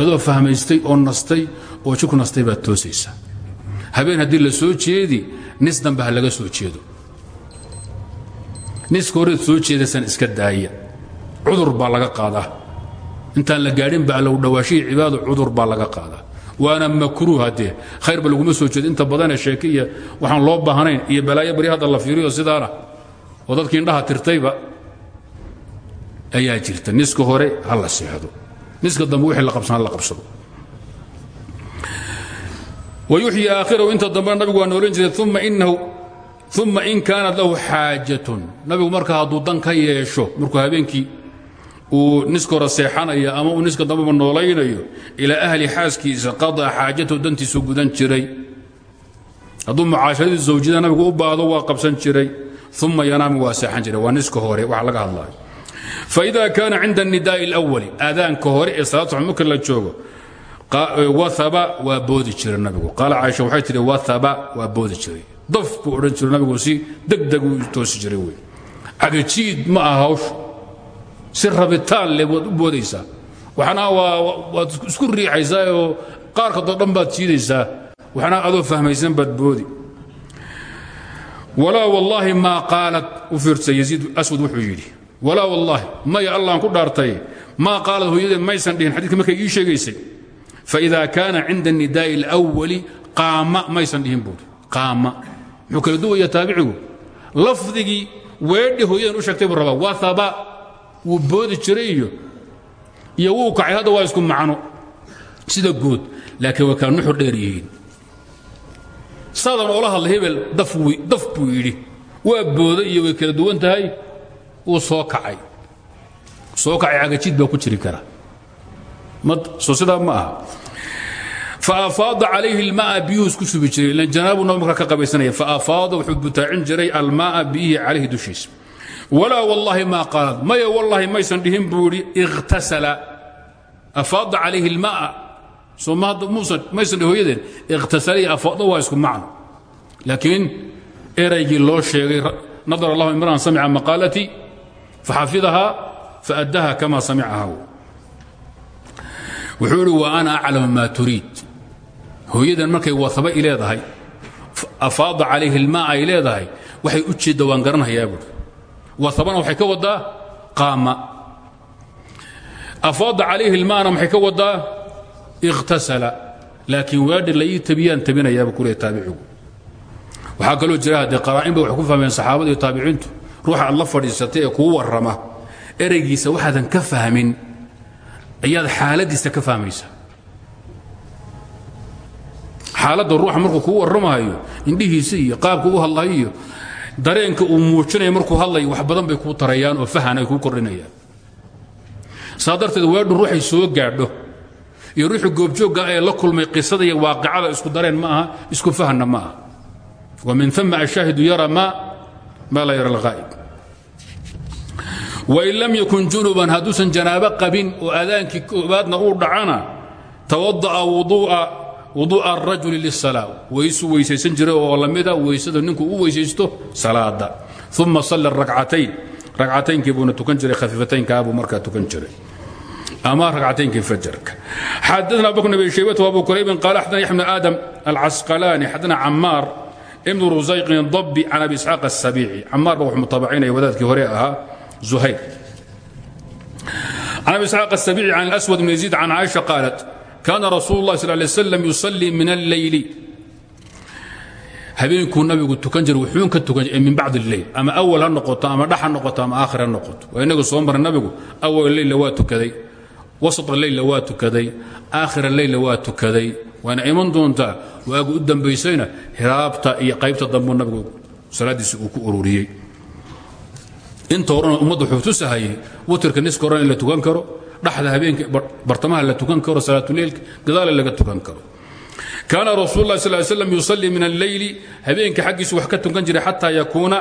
Adoo fahmaystay oo nastay oo jiku nastay baad toosaysa habeen haddii la soo jeedi nis dambe ha laga soo jeedo. Niska horeed soo jeedaysan iska daaya. Cudur baa laga qaadaa. Intaan la gaadhin ba allow dhawaashihii cibaado cudur baa laga qaadaa waana makruuh haddee. Khayrba laguma soo jeedo inta badanee sheeke waxaan loo baahnayn iyo balaayo bari hadda la fiiriyo sidaana oo dadkii indhaha tirtayba ayaa jirta. Niska hore ha la seexdo. Niska dambe la qabsan la qabsado. Wayuxyi aakhirahu inta dambe nabigu waa noolan jiray uma inahu uma in kaanat lahu xaajatun. Nabigu marka hadduu ka yeesho markuu habeenkii uu niska hore seexanayo ama uu niska dambaba noolaynayo ilaa ahli xaaskiisa qadaa xaajatahu dantiisu gudan jiray. Hadduu mucaasharadii zawjiyada nabigu u baahdo waa qabsan jiray. Uma yanaamu waa seexan jiray. Waa niska hore waxa laga hadlayo faida kaana cinda annidaai اlawali aadaanka hore ee salaadsax marka la joogo waaba waa boodi jiray nabigu. Qaala caaisha waxay tihi waaba waa boodi jiray. Daf buu odhan jiray nabigu si rabitaan leh waad u boodaysaa waxna waad isku riixaysaa oo qaarkoodoo dhan baad jiidaysaa waxna adoo fahmaysan baad boodi walaa wallaahi maa qaalat u fiirsa yaziid aswad wuxuu yidhi walaa wallaahi maya allaan ku dhaartay maa qaalad hooyadeen maysan dhihin xadidka markay ii sheegaysay faida kaana cinda الnidaaءi اlأwali qaama maysan dhihin buuri qaama muxuu kala duwaya taabicigu lafdigii weedhi hooyadan u sheegtay buu rabaa waaba wuu boodi jiray iyo wuu kacay. Hadda waa isku macno sida guud laakiin way kala yihiin. Saadan oola hadla hebel daf buu yidhi. Waa booday iyo way kala duwan tahay wuu soo kacay. Soo kacay cagajid baa ku jiri kara. Soo sidaa ma aha. Faafaada calayhi almaa biyuhu isku shubi jiray. Ilan janaabu nabi markaa ka qabaysanaya. Faafaada wuxuu butaacin almaaa walaa wallaahi maa qaalad. Maya wallaahi maysan dhihin buu idhi ikhtasala afaada calayhi muusan maysan dhihin hooyadeen ikhtasala iyo afaada waa isku macno. Laakiin eraygii loo sheegay nadar allahu imraan samica maqaalatii faxafidahaa faaddaha kama samicaha. Wuxuu wa ana aclamu maa turiid. Hooyadan markay waaba i leedahay afaada calayhi leedahay waxay u jeedda waan garanhayaa buui waabana waxay ka wadaa qaama. Afaada calayhi ilmaana maxay ka wadaa ikhtasala. Laakiin waadhi la ii tabiyaan tabinayaaba ku leey taabicigu waxaa kaloo jira haddee qaraa'inba waxay ku fahmeen saxaabada iyo taabiciintu ruuxa aad la fadhiisatay ee kuu warrama ereygiisa waxaadan ka fahmin ayaad xaaladiisa ka fahmaysa. Xaaladda ruuxa markuu kuu indhihiisa iyo qaabka u hadlayo dareenka uu muujinayo markuu hadlayo wax badan bay kuu tarayaan oo fahan ay kuu kordhinayaan saa darteed weedhu ruuxay soo gaadho iyo ruuxii goobjoogga ee la kulmay qisada iyo waaqicada isku dareen ma aha isku fahanna ma aha. Wa min ثuma ashaahidu yara ma ma la yara اlghaa'ib wain lam yakun junuban hadduusan janaabo qabin oo aadaankii koobaadna uu dhacana tawada'a wuduu'a wuduu'a arajuli lisalaa weysuu weysaysan jiray oo lamida weysada ninkuu u weysaysto salaada uma salla racatayn racataynki buuna tukan jiray khafiifataynkaa buu markaa tukan jiray. Ama racataynki fajarka. Xadana abubakr nabi shaybat abu kuraybin qaala xadana yaxbnu aadam alcasqalaani xadana cammaar ibnu rusayqin dabbi can abi isxaaq asabiici cammaar ba wuxuu mutaabacinaya wadaadkii hore ahaa zuhayr. Can abi isxaaq asabiici can aswad ibn yaziid can caaisha qaalat kaana rasuul اlah sal lay slam yusalii min alleyli habeenkuu nabigu tukan jir wuxuun ka tukan jir min bacd اleyl ama awal ha noqoto ama dhex ha noqoto ama aakhir ha noqoto. Waa inagu soo maray nabigu awal leyla waa tukaday wasat leyla waa tukaday aakhira leyla waa tukaday. Waana iman doontaa waagu u dambaysayna hiraabta iyo qaybta dambuu nabigu salaadiisi uu ku ururiyey. Inta horena ummadda wuxuu tusahayey dhaxda habeenka bartamaha la tukan karo salaatuleylka gadaale laga tukan karo. Kaana rasuul lah sal slam yusalii min alleyli habeenka xaggiisu wax ka tukan jiray xataa yakuuna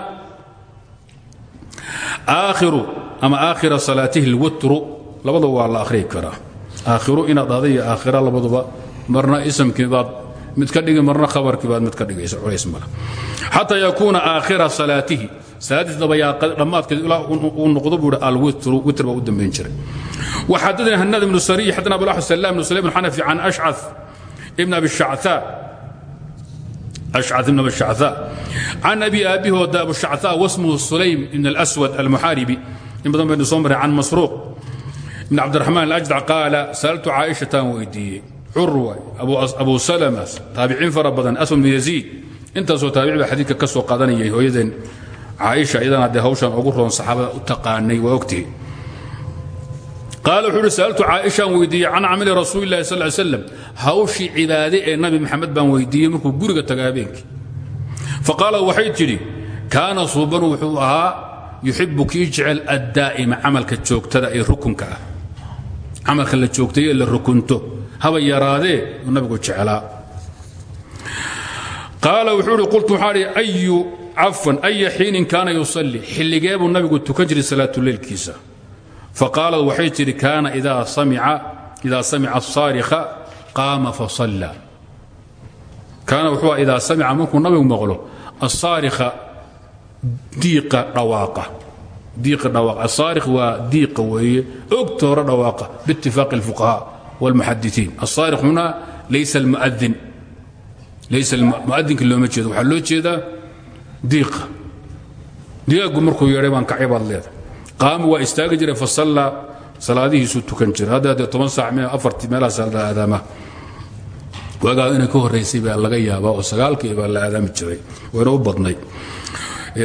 aakhiru ama aakhira salaatihi اlwitru labadaba waa la akhriyi karaa aakhiru inaad dhahda aakhira labaduba marna isamkii baad mid ka dhigi marna khabarkii baad mid ka dhigaysa culays male xataa aakhira salaatihi salaadiis dabayaa dhammaadkeed ilaa uu noqdo buu hi alwitru witr baa u dambayn jiray. Waxadadana hanaad ibnu sariy xadana abu salam ibnu sulaym xanafi can ashcaf ibn abi shacthaa ibn abi shacthaa can abi aabihooda abu shacthaa wasmuhu sulaym ibn alaswad almuxaaribi in badan baynu soo maray can masruuq ibn cabdiraxmaan alajdac qaala sa'altu caaishataan weydiiyey. Curwa abu salama taabiciin fara badan aswad ibn yaziid. Intaasoo taabici baa xadiidka ka soo qaadanayay hooyadeen caaisha iyadana dee hawshan ugu roon saxaabada u taqaanay waa ogtihi qaala wuxuu sa'altu caaishaan weydiiyey can camali rasuuli lahi sal slam hawshii cibaade ee nabi maxamed baan weydiiyey markuu guriga taga habeenkii? Faqaala waxay tidhi kaana suubanu wuxuu ahaa yuxibu kii joogtada ee rukunka ah. La joogtay ee la rukunto haba yaraadee nabigu jeclaa. Qaala wuxuu qultu waxaa ayu cafan aya xiinin kaana yusalli. Xilligee buu nabigu tukan jiray salaatuleylkiisa faqaalad waxay tidhi kaana idaa samica asaarikha qaama fasalla kaana wuxuu aha idaa samica markuu nabigu maqlo asaarikha diiqa dhawaaqa. Diiqa dhawaaqa. Asaarikh waa diiqa weeye ogta hore dhawaaqa biitifaaqi alfuqahaa walmuxadisiin asaarikh huna laysa almuadin laysa muadinka looma jeedo. Waxaa loo jeedaa diiqa digaaggu markuu yeedhay baan kacay baad leedahay qaama waa istaagi jiray fasallaa salaadihiisuu tukan jiray. Hadda dee toban saac me afartii meelahaas la aadaama. Waagaa inay ka horraysay baa laga yaabaa oo sagaalkii baa la aadaami jiray. Wayna u badnay.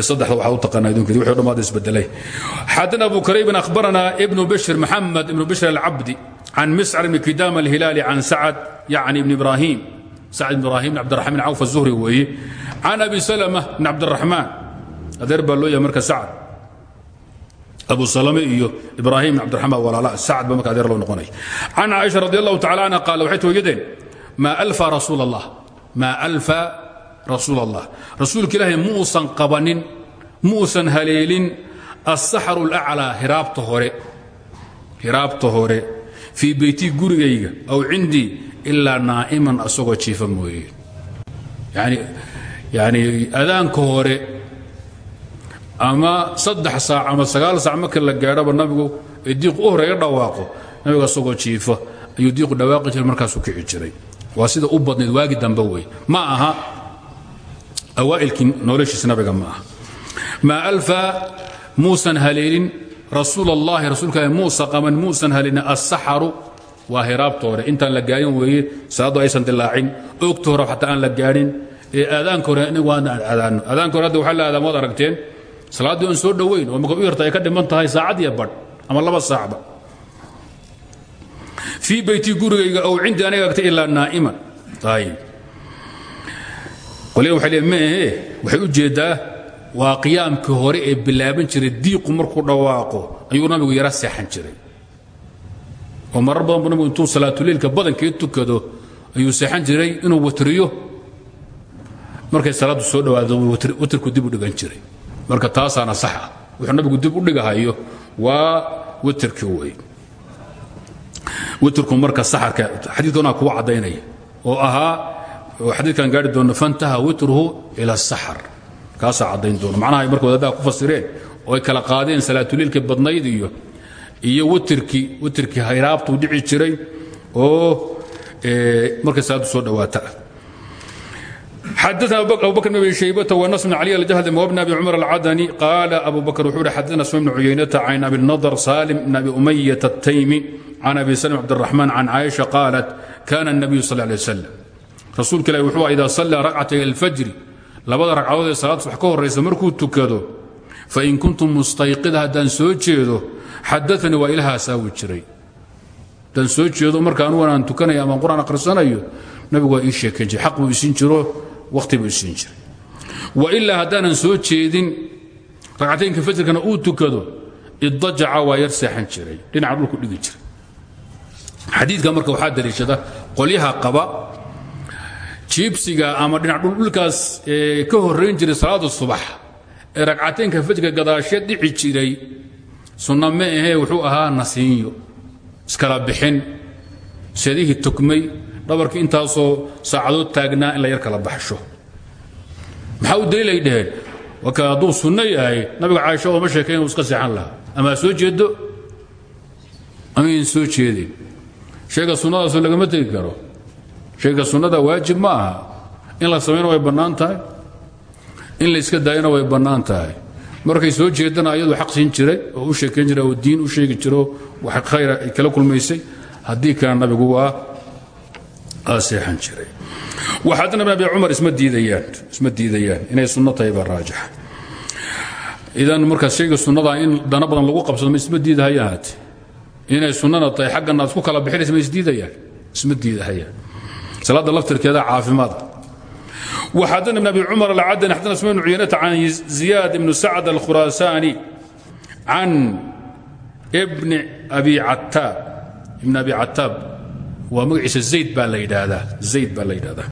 Saddexda waxaa u taqaanaa idinku wixii dhammaad isbedelay xadana abu karaybin akhbarana ibnu bishr maxamed ibnu bishr alcabdi can miscar ibni kidaam alhilaali can sacad yacni ibni ibraahim sacd ibrahim bin cawf azuhri weeye can abi salama bn cabdiraxmaan adeer baa loo yahay marka sacad abu salame iyo ibraahim bn cabdiraxmaan walaala sacad ba marka adeer loo noqonay can caaisha radi allahu tacala anha qaala waxay tooyadeen maa alfa rasuul allah maa alfa rasuul allah rasuulka ilaahay muusan qabanin muusan haleelin asaxru alaclaa hiraabta hore hiraabta hore fii beytii gurigayga aw cindii ilaa naa'iman asagoo jiifa mooye. Yani adaanka hore ama saddex saac ama sagaal saac marka la gaadhoba nabigu ee u horeega dhawaaqo nabigu asagoo jiifa ayuu diiqu dhawaaqi jiray markaasuu kici jiray. Waa sida u badnayd waagi dambe wey. Ma aha awaa'ilkii noloshiisa nabiga ma aha. Maa alfa muusan haleelin rasuul allahi rasuulka muusa qaban muusan haleelin asaxaru waa hiraabta hore. Intaan la gaarin weeye aysan dilaacin. Ogta hore aan la ee aadaanka hore inagu aan adaanno aadaanka hore waxaa la aadaan waad aragteen? Salaaddii aan soo dhoweyn oo marka u yarta ay ka dhiman tahay saacad iyo badh ama laba saacba. Fii beyti gurigayga ow cindii aniga agta ilaa naa'iman. Ayib qolya waxay leeyiin ma u jeeddaa waa qiyaamkii hore ee bilaaban jiray diiqu markuu dhawaaqo ayuu nabigu yara seexan jiray. Oo marar badan bu nabigu intuu salaatuleilka badankee tukado ayuu seexan jiray inuu watriyo. Markay salaaddu soo dhawaado watrku dib u dhigan jiray. Marka taasaana sax ah. Wuxuu nabigu dib u dhigahayo waa watrki wey witrku marka saxarka xadiidkanaa kuwa caddaynaya. Oo ahaa xadiidkan gaari doona fantaha witruhu ila asaxar kaasaa caddayn doona macnaha ay marka wadaadaha ku fasireen oo ay kala qaadeen salaatuliilka badnayd iyo iyo witrkii witrkii hayraabtuu dhici jiray oo markay salaaddu soo dhawaata xadana abu bakr bn abi shaybata wanas bn cali aljahdami wbn abi cumar alcadani qaala abu bakr wuxuu hi xadana sma bn cuyaynata can abi nadr salim bn abi umayata الtaymi can abi slm cabdالraxmaan can caaisha qaalat kana الnabiyu sal lay wslam rasuulka ilahi wuxuu idaa sallaa ragcatay alfajri labada ragcadood ee salaad subax ka horaysa markuu tukado fain kuntum mustayqida haddaan soo jeedo xadaanii waa ilahaa saawi jiray. Haddaan soo jeedo marka anugan aan ama qur'aan nabigu waa ii sheekayn jiray. Buu isin jiro wakhti buu isin jiray. Wa ilaa haddaanan soo jeedin ragcataynka fajrkana uu tukado iddajaca waa yar seexan jiray dhinaca dhulku dhigi jiray. Xadiidka marka waxaa daliishada qolyaha qaba jiibsiga ama dhinac dhuldhulkaas ka horrayn jiray salaada subax ee ragcataynka fajrka gadaasheed dhici jiray sunna ma wuxuu ahaa nasiinyo iskala bixin seedihii tukmay dhabarkii intaasoo saacadood taagnaa in la yar kala baxsho. Maxaa u daliilay dhaheen? Waka hadduu sunno yahay nabiga caaisha ooma sheekay inuu iska seexan lahaa. Ama soo jeedo ama in soo jeedin? Shayga sunnadaasoo lagama tegi karo shayga sunnada waajib ma in la samayna way bannaan in la iska daayana way bannaan markay soo jeedana ayadu xaq jiray oo u sheekayn jiray oo diin u sheegi jiro wax khayra ay kala kulmaysay haddii kana nabigu waa seexan jiray. Waxaadna ibn abi isma diidayaan isma diidayaan inay sunno tahay baa idan markaas shayga sunnada in dana badan lagu qabsado ma isma diidahayaat inay sunnana tahay xaggana isku kala bixinaysa ma isdiidayaan isma diidahayaan salaada laftirkeeda caafimaada وxadna بن أbي cمر الcdن xdna سma بن cuyنة عن زiياد بن سعد الkhurاsاني عن بن أbي عتاab بن أbي عتاab waa magaciisa زayd baa la yidhaahdaa زayd baa la yidhahdaa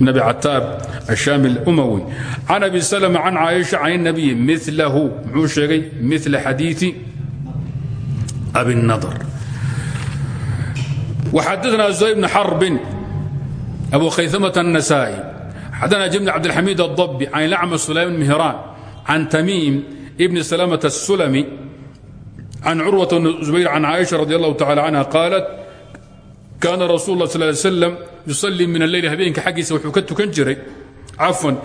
بن أbي عتاab الشاmي الأmوي عن أbي سلمة عن cاaشha عن النبي مثله muxuu sheegay مثل xadيiثi أbي النضر وxadثna زهير بن حرب أbو khayثمة النسائي xadana jبن cabdالxamid الضبي عن الأعمى سليم بن مهران عن تميم بن سلمة السلمي عن cروة بن زبير عن عائشة رضي الله تعالى عنها قالت كان رsuل الله صلى اه عليه وسلم يصلي من الليل habeenka xaggiisa wuxuu ka tukan jiray cafwan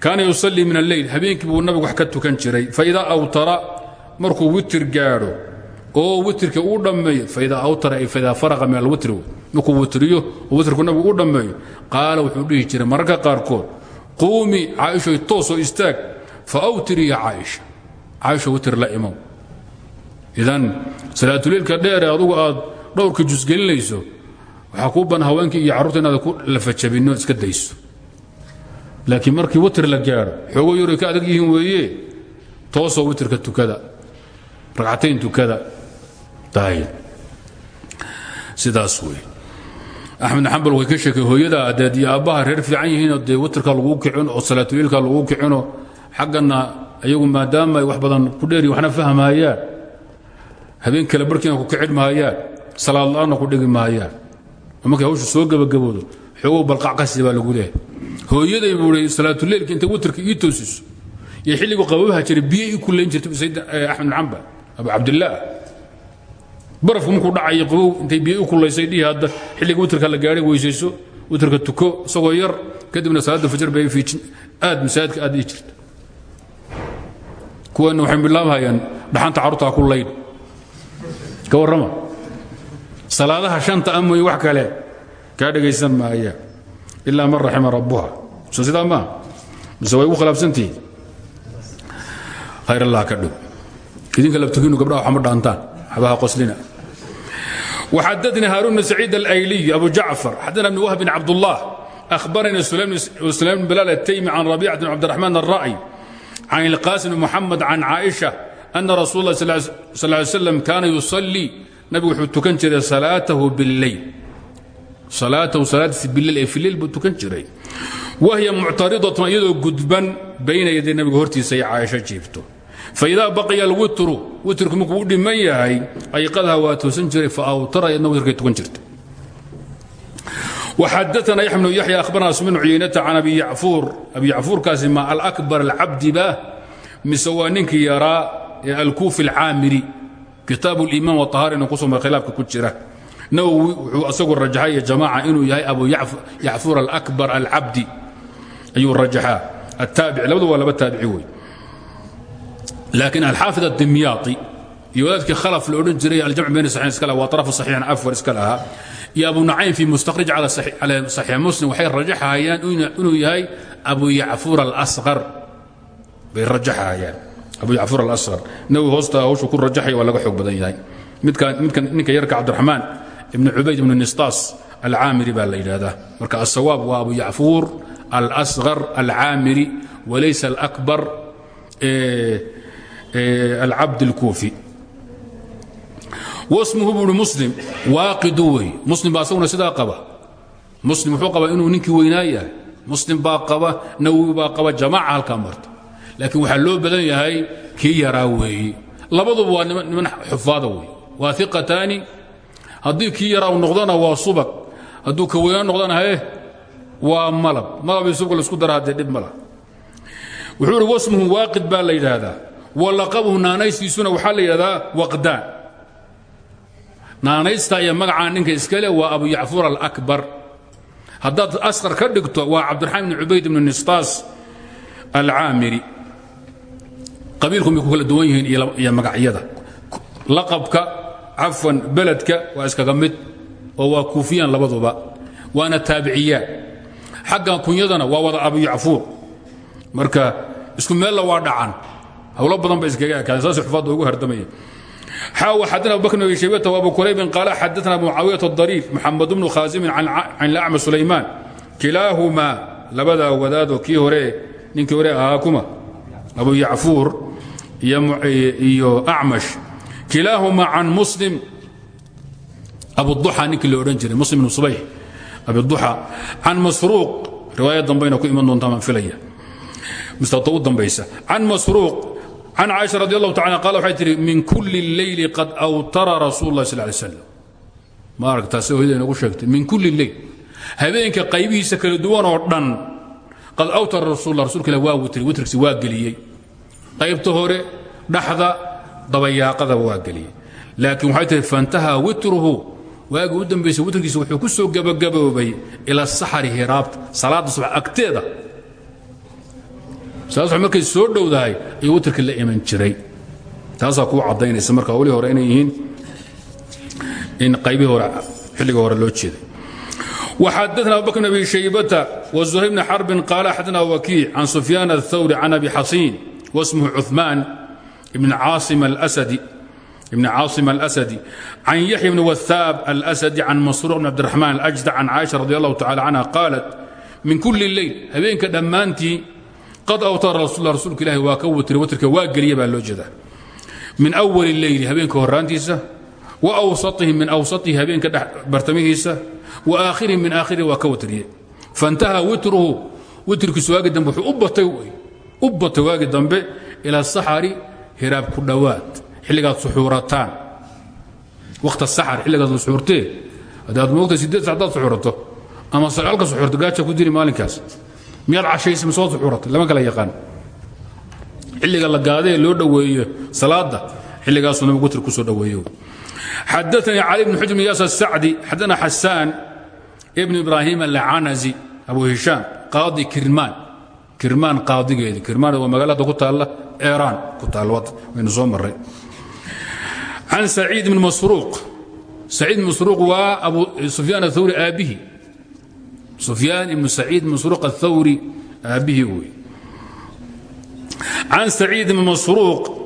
kaana يuصلي min الليل habeenkii buu nabigu wax ka tukan jiray فإida أwtara markuu witir gaadho oo witrka uu dhammeeyo faidaa awtara ay faidaa faraqa min alwitri. Markuu witriyo witrku nabigu u dhammeeyo qaala wuxuu dhihi jiray mararka qaarkood quumi caaishoy toosoo istaag fa awtirii ya caaisha witr la imow. Idan salaatuleilka dheere adugu aad dhowrka jusgelinayso waxaa kuu ban haweenkii iyo carruurta inaad ku lafajabinno iska dayso. Laakiin markii witr la gaadho xoogo ka adag yihiin weeye toosoo witrka tukada ragcatayn tukada daahir sidaas wey axmed xambal way ka sheekay hooyada adeed iyo aabbaha reer fiican yihiinoo dee witrka laguu kicin oo salaatuliilka laguu kicinoo xaggana ayagu maadaama ay wax badan ku dheeri waxna fahmaayaan habeen kale barkiina ku kicin mahayaan salaad la'aanna ku dhigi mahayaan oo markay hawshu soo gebagaboodo xoogow balqac kasi baa lagu leehay hooyaday buu i salaatuleilka intay witrka ii toosiso iyo xilligu qababaha jiray biyo ii kullayn jirtay sayd axmed bin xambal abu cabdillaah barafku markuu dhacayo qabow intay biyo u kulaysay dhihi hadda xilliga witrka la gaadhay weysayso witrka tuko isagoo yar kadibna salaada fajr bay aad masaajidka aad ii jirta kuwana waxay bilaabhayaan dhaxanta carruurtaa ku laydh ka warrama. Salaadaha shanta amoy wax kale kaa dhegaysan maayaan ilaa man raxima rabbuha. Soo sidaa maaha mise way ugu khilaafsantihiin. Khayr allah ka dhow. Idinka labtukiinu gabdhaha waxma dhaantaan. Xabaha qoslina وxadثnي hاrون بن سعيid الأyلي أbو جعفر xadثna بن وهب بن عبد الله أخبرnي سليم بن بلال التيمي عن ربيعة بن عبد الرحمن الرأي عن القاسم بن محمد عن عائشة أن رsuل الله صلى اه عليه وسلم كان يصلي nabigu wuxuu tukan jiray salaatahu bileyl salaatahu salaadiisi bileyl ee fileyl buu tukan jiray wahya muctaridatun iyadoo gudban bayna yaday nabiga hortiisa ay caaisho jiibto faidaa baqiya alwitru witrku markuu u dhiman yahay ayqadaha waa toosan jiray faawtara iyadna witrkay tukan jirtay وxadثna يحيى بن يحيى أخبرna سم عuyaynة عن أبي يعفوur أبي يعفوurkaasi ma الأكبر الcabdi ba mise waa ninkii yaraa ee الكوفي الcاamiri kitaaب الإiman والطahaarina kusoo mar khilaafka ku jira nawwi wuxuu asagu rajaxay jamاعة inuu yahay abu yacفuur الأكبر الcabdi ayuu rajaxaa الtaabic labadu waa laba taabici wey laakiin alxaafid adimyaai iyo wadaadkii khalaf la odhan jiray aljamc bayn saxiin iska laha waa tarafu saxiixan afwar iska lahaa iyo abu nucaym fii mustakhrij cala saxiix muslim waxay rajaxahayaan inuu yahay abu yacfur alasqar bay rajaxahayaan abu yacfur alasqar nawi hoosta hawshuu ku rajaxaya waa laga xoog badan yahay. Midkan midkan ninka yarka cabdiraxmaan ibnu cubayd ibnu nistaas alcaamiri baa la yidhaahdaa. Marka asawaab waa abu yacfuur alasqar alcaamiri walaysa alakbar ee alcabd alkuufi wasmuhu buui muslim waaqidu wey. Muslim baa asaguna sidaa qaba. Muslim wuxuu qabaa inuu ninkii weynaa yahay. Muslim baa qaba nawowi baa qaba jamaaca halkaa marta. Laakiin waxaa loo badan yahay kii yaraa weeye labaduba waa niman xufaada wey. Waa iqataani haddii kii yaraa u noqdana waa subag. Hadduu ka weynaa noqdana he waa malab. Malab iyo subag la isku dara haddee dhib mala wuxuu ihi wasmuhu waaqid baa la yidhaahdaa wa laqabuhu naanaystiisuna waxaa la yidhahdaa waqdaan. Naanaysta iyo magacaa ninka iskale waa abu yacfuur alakbar. Haddaad asqar ka dhigto waa cabdiraxmaan bn cubayd ibn nistaas alcaamiri. Qabiilku may ku kala duwan yihiin iyo magacyada? Laqabka cafwan beledka waa iskaga mid oo waa kuufiyaan labaduba. Waana taabiciyaan xagga kunyadana waa wada abu yacfuur. Marka isku meella waa dhacan hawlo badan ba iskaga ekaadeen saas xufaadda ugu hardamaya xadana abubakr bn abi shaybata wabu quraybin qaala xadaana mucaawiyat الdariir maxamed bnu khaasimin can lacma sulaymaan. Kilaahumaa labadaa wadaadoo kii hore ninkii hore ahaa kuma. Abu yacfuur iyo acmash. Kilaahumaa can muslim. Abuduxa ninkii la odhan jiray muslim bn subayx abiduxa can masruuq. Riwaaya dambayna ku iman doontaa maan filaya. Mustata u dambaysa. Can masruuq can caaisha radi allahu taala qal waxay tihi min kulli leyli qad awtara rasuul lah sal lay slam ma aragtaa si hooyada inagu sheegtay min kulli leyl habeenka qaybihiisa kala duwan oo dhan qad awtara rasul rasulka ilah waa witri witrigsi waa geliyey qaybta hore dhaxda dabayaaqadaba waa geliyey laakiin waxay tihi fantahaa witruhu waagii u dambaysa witrkiisa wuxuu ku soo gabagaboobay ila saxari hiraabta salaadda saas markay soo dhowdahay ayuu witrka la iman jiray taasaa kuu caddaynaysa marka howlihii hore inay yihiin in qaybihii hore xilliga hore loo jeeday وxadثna abu bكر بن أbي شhaybة وزهير بن xرب قال xadثna وكيع عن سفyان الثوري عن أبي xaصين واسمه عثمان بن cاaصم الأسدي بن cاaصم الأسدي عن يحيى بن وثاب الأسدي عن مسروق بن عبدالرحمن الأجدع عن عائشة رضي الله تعالى عنها قالت من كل الليل habeenka dhammaantii ad awtara rasuulka ilahi waa ka watira watrka waa geliya baa loo jeedaa. Min awali leyli habeenka horaantiisa wa wsaihi min awsatihi habeenka bartamihiisa wa aakhirihi min aakhirihi waa ka watriye faintaha witruhu witrkiisu waagi dambe wuxuu u batay waagi dambe ilaa saxari hiraab ku dhowaad xilligaad suxuurataan. Wakhta saxar xilligaad la suxuurtee haddaad moogta sideed sac hadaad suxuurato ama sagaalka suxuurto gaaja ku diri maalinkaas miyaad cashaysa mise waad suxuuratay lama kala yaqaan xilliga la gaadee loo dhoweeyo salaada xilligaasuu nabigu witr kusoo dhoweeyo xadaثnii cali bn xujr bn yaas الsacdi xadana xasaan ibn ibrahim alcanazi abu hishaam qaadi kirmaan kirmaan qaadigeedi kirmaan waa magaalada ku taalla eraan ku taalla waynu soo maray can saciid bn masruuq saciid bn masruuq waa abu sufyaan athawri aabbihi sufyaan ibnu saciid masruuq athawri aabbihi wey can saciid bn masruuq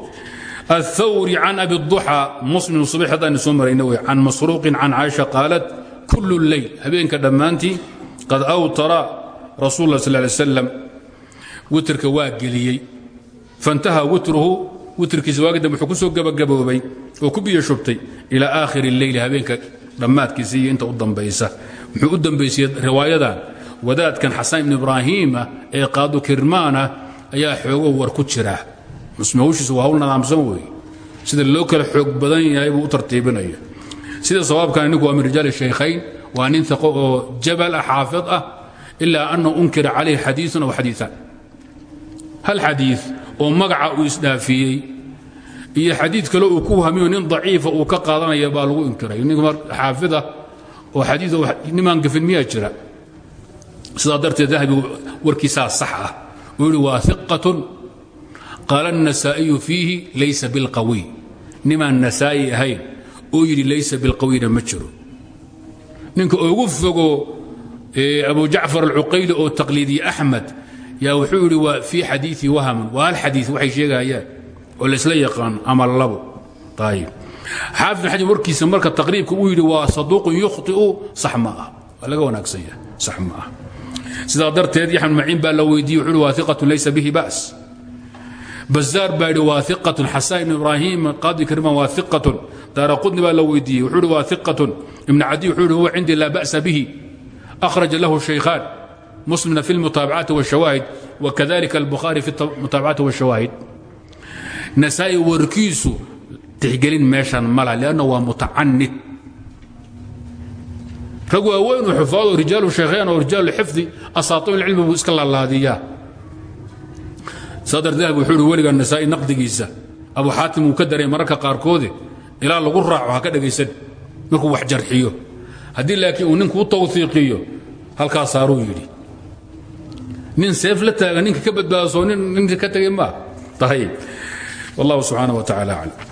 الثوري عن أبي الضحى مسلم صبيح هذا نسوم مرينوي عن مسروق عن عائشة قالت كل الليل هبينك دمانتي قد أوتر رسول الله صلى الله عليه وسلم وترك واقلي فانتهى وتره witrkiisa waagi dambe wuxuu ku soo gabagaboobay oo ku biyo shubtay ilaa aakhiri اleyli habeenka dhammaadkiisa iyo inta u dambaysa muxuu u dambaysiyey wadaadkan xasan ibn ibraahiima ee qaadu kirmaana ayaa xoogo war ku jira. Musmahushiisu waa hawl nadaamsan weeye sida loo xoog badan yahay buu u tartiibinaya. Sida sawaabkan ninku waa min rijaal shaykhayn waa nin jabal ah xaafid ah ilaa ana unkira calayh xadiiun hal xadii oo magaca uu isdhaafiyey iyo xadii kale uu ku hamiyo nin daciifa uu ka qaadanaya baa lagu inkiray. Nin xaafida oo xadii nimaan gafin miyaa jira sidaa darteed dahabi warkiisaa sax ah uu yihi waa iqatun qaala النasaa'iyu fiihi laysa biاlqawiy nimaan nasaa'i ahayn oo yidhi laysa bilqawiyna ma jiro ninka ugu fogo abu jacfar alcuqayli oo taqliidiye axmed yaa wuxuu yidhi waa fii xadiii wahamun waa hal xadii waxay sheegayaan oo laysla yaqaan ama labo ayib xaafid bin xajar warkiisa marka taqriibka uu yidhi waa saduuqun yukhطi'u sax ma ah waa laga wanaagsan yahay sax ma ah sidaa darteed yaxmed maciin baa la weydiiyey wuxuu hi waa iqatun laysa bihi ba's bazaar baa yidhi waa iqatun xasaan ibn ibraahim qaadi kariman waa iqatun daara qudni baa la weydiiyey wuxuu hi waa iqatun ibn cadi wuxuu hi huwa cindii laa ba'sa bihi akhraja lahu shaykhaan muslimna fi lmutaabacaati wاshawaahid wakadalika albukhaari fi mutaabacaati wاshawaahid nasaa'i warkiisu tixgelin meeshan mala lanna waa mutacanid rag waaweynuu xufaado rijaalu shaykhayn oo rijaalu xifdi asaaطin cilmi buu iska laalaadiyaa. Sadar dahab wuxuu hi weliga nasaa'i naqdigiisa abu xaatim uu ka daray mararka qaarkoode ilaa lagu raaco ha ka dhegaysan markuu wax jarxiyo. Haddii laakiin uu ninku u tawfiiqiyo halkaa saaruu yidhi. Nin seef la taaga ninka ka badbaadasoo nin ninka ka tegay maa ayib wallahu subxaana wa tacala aclam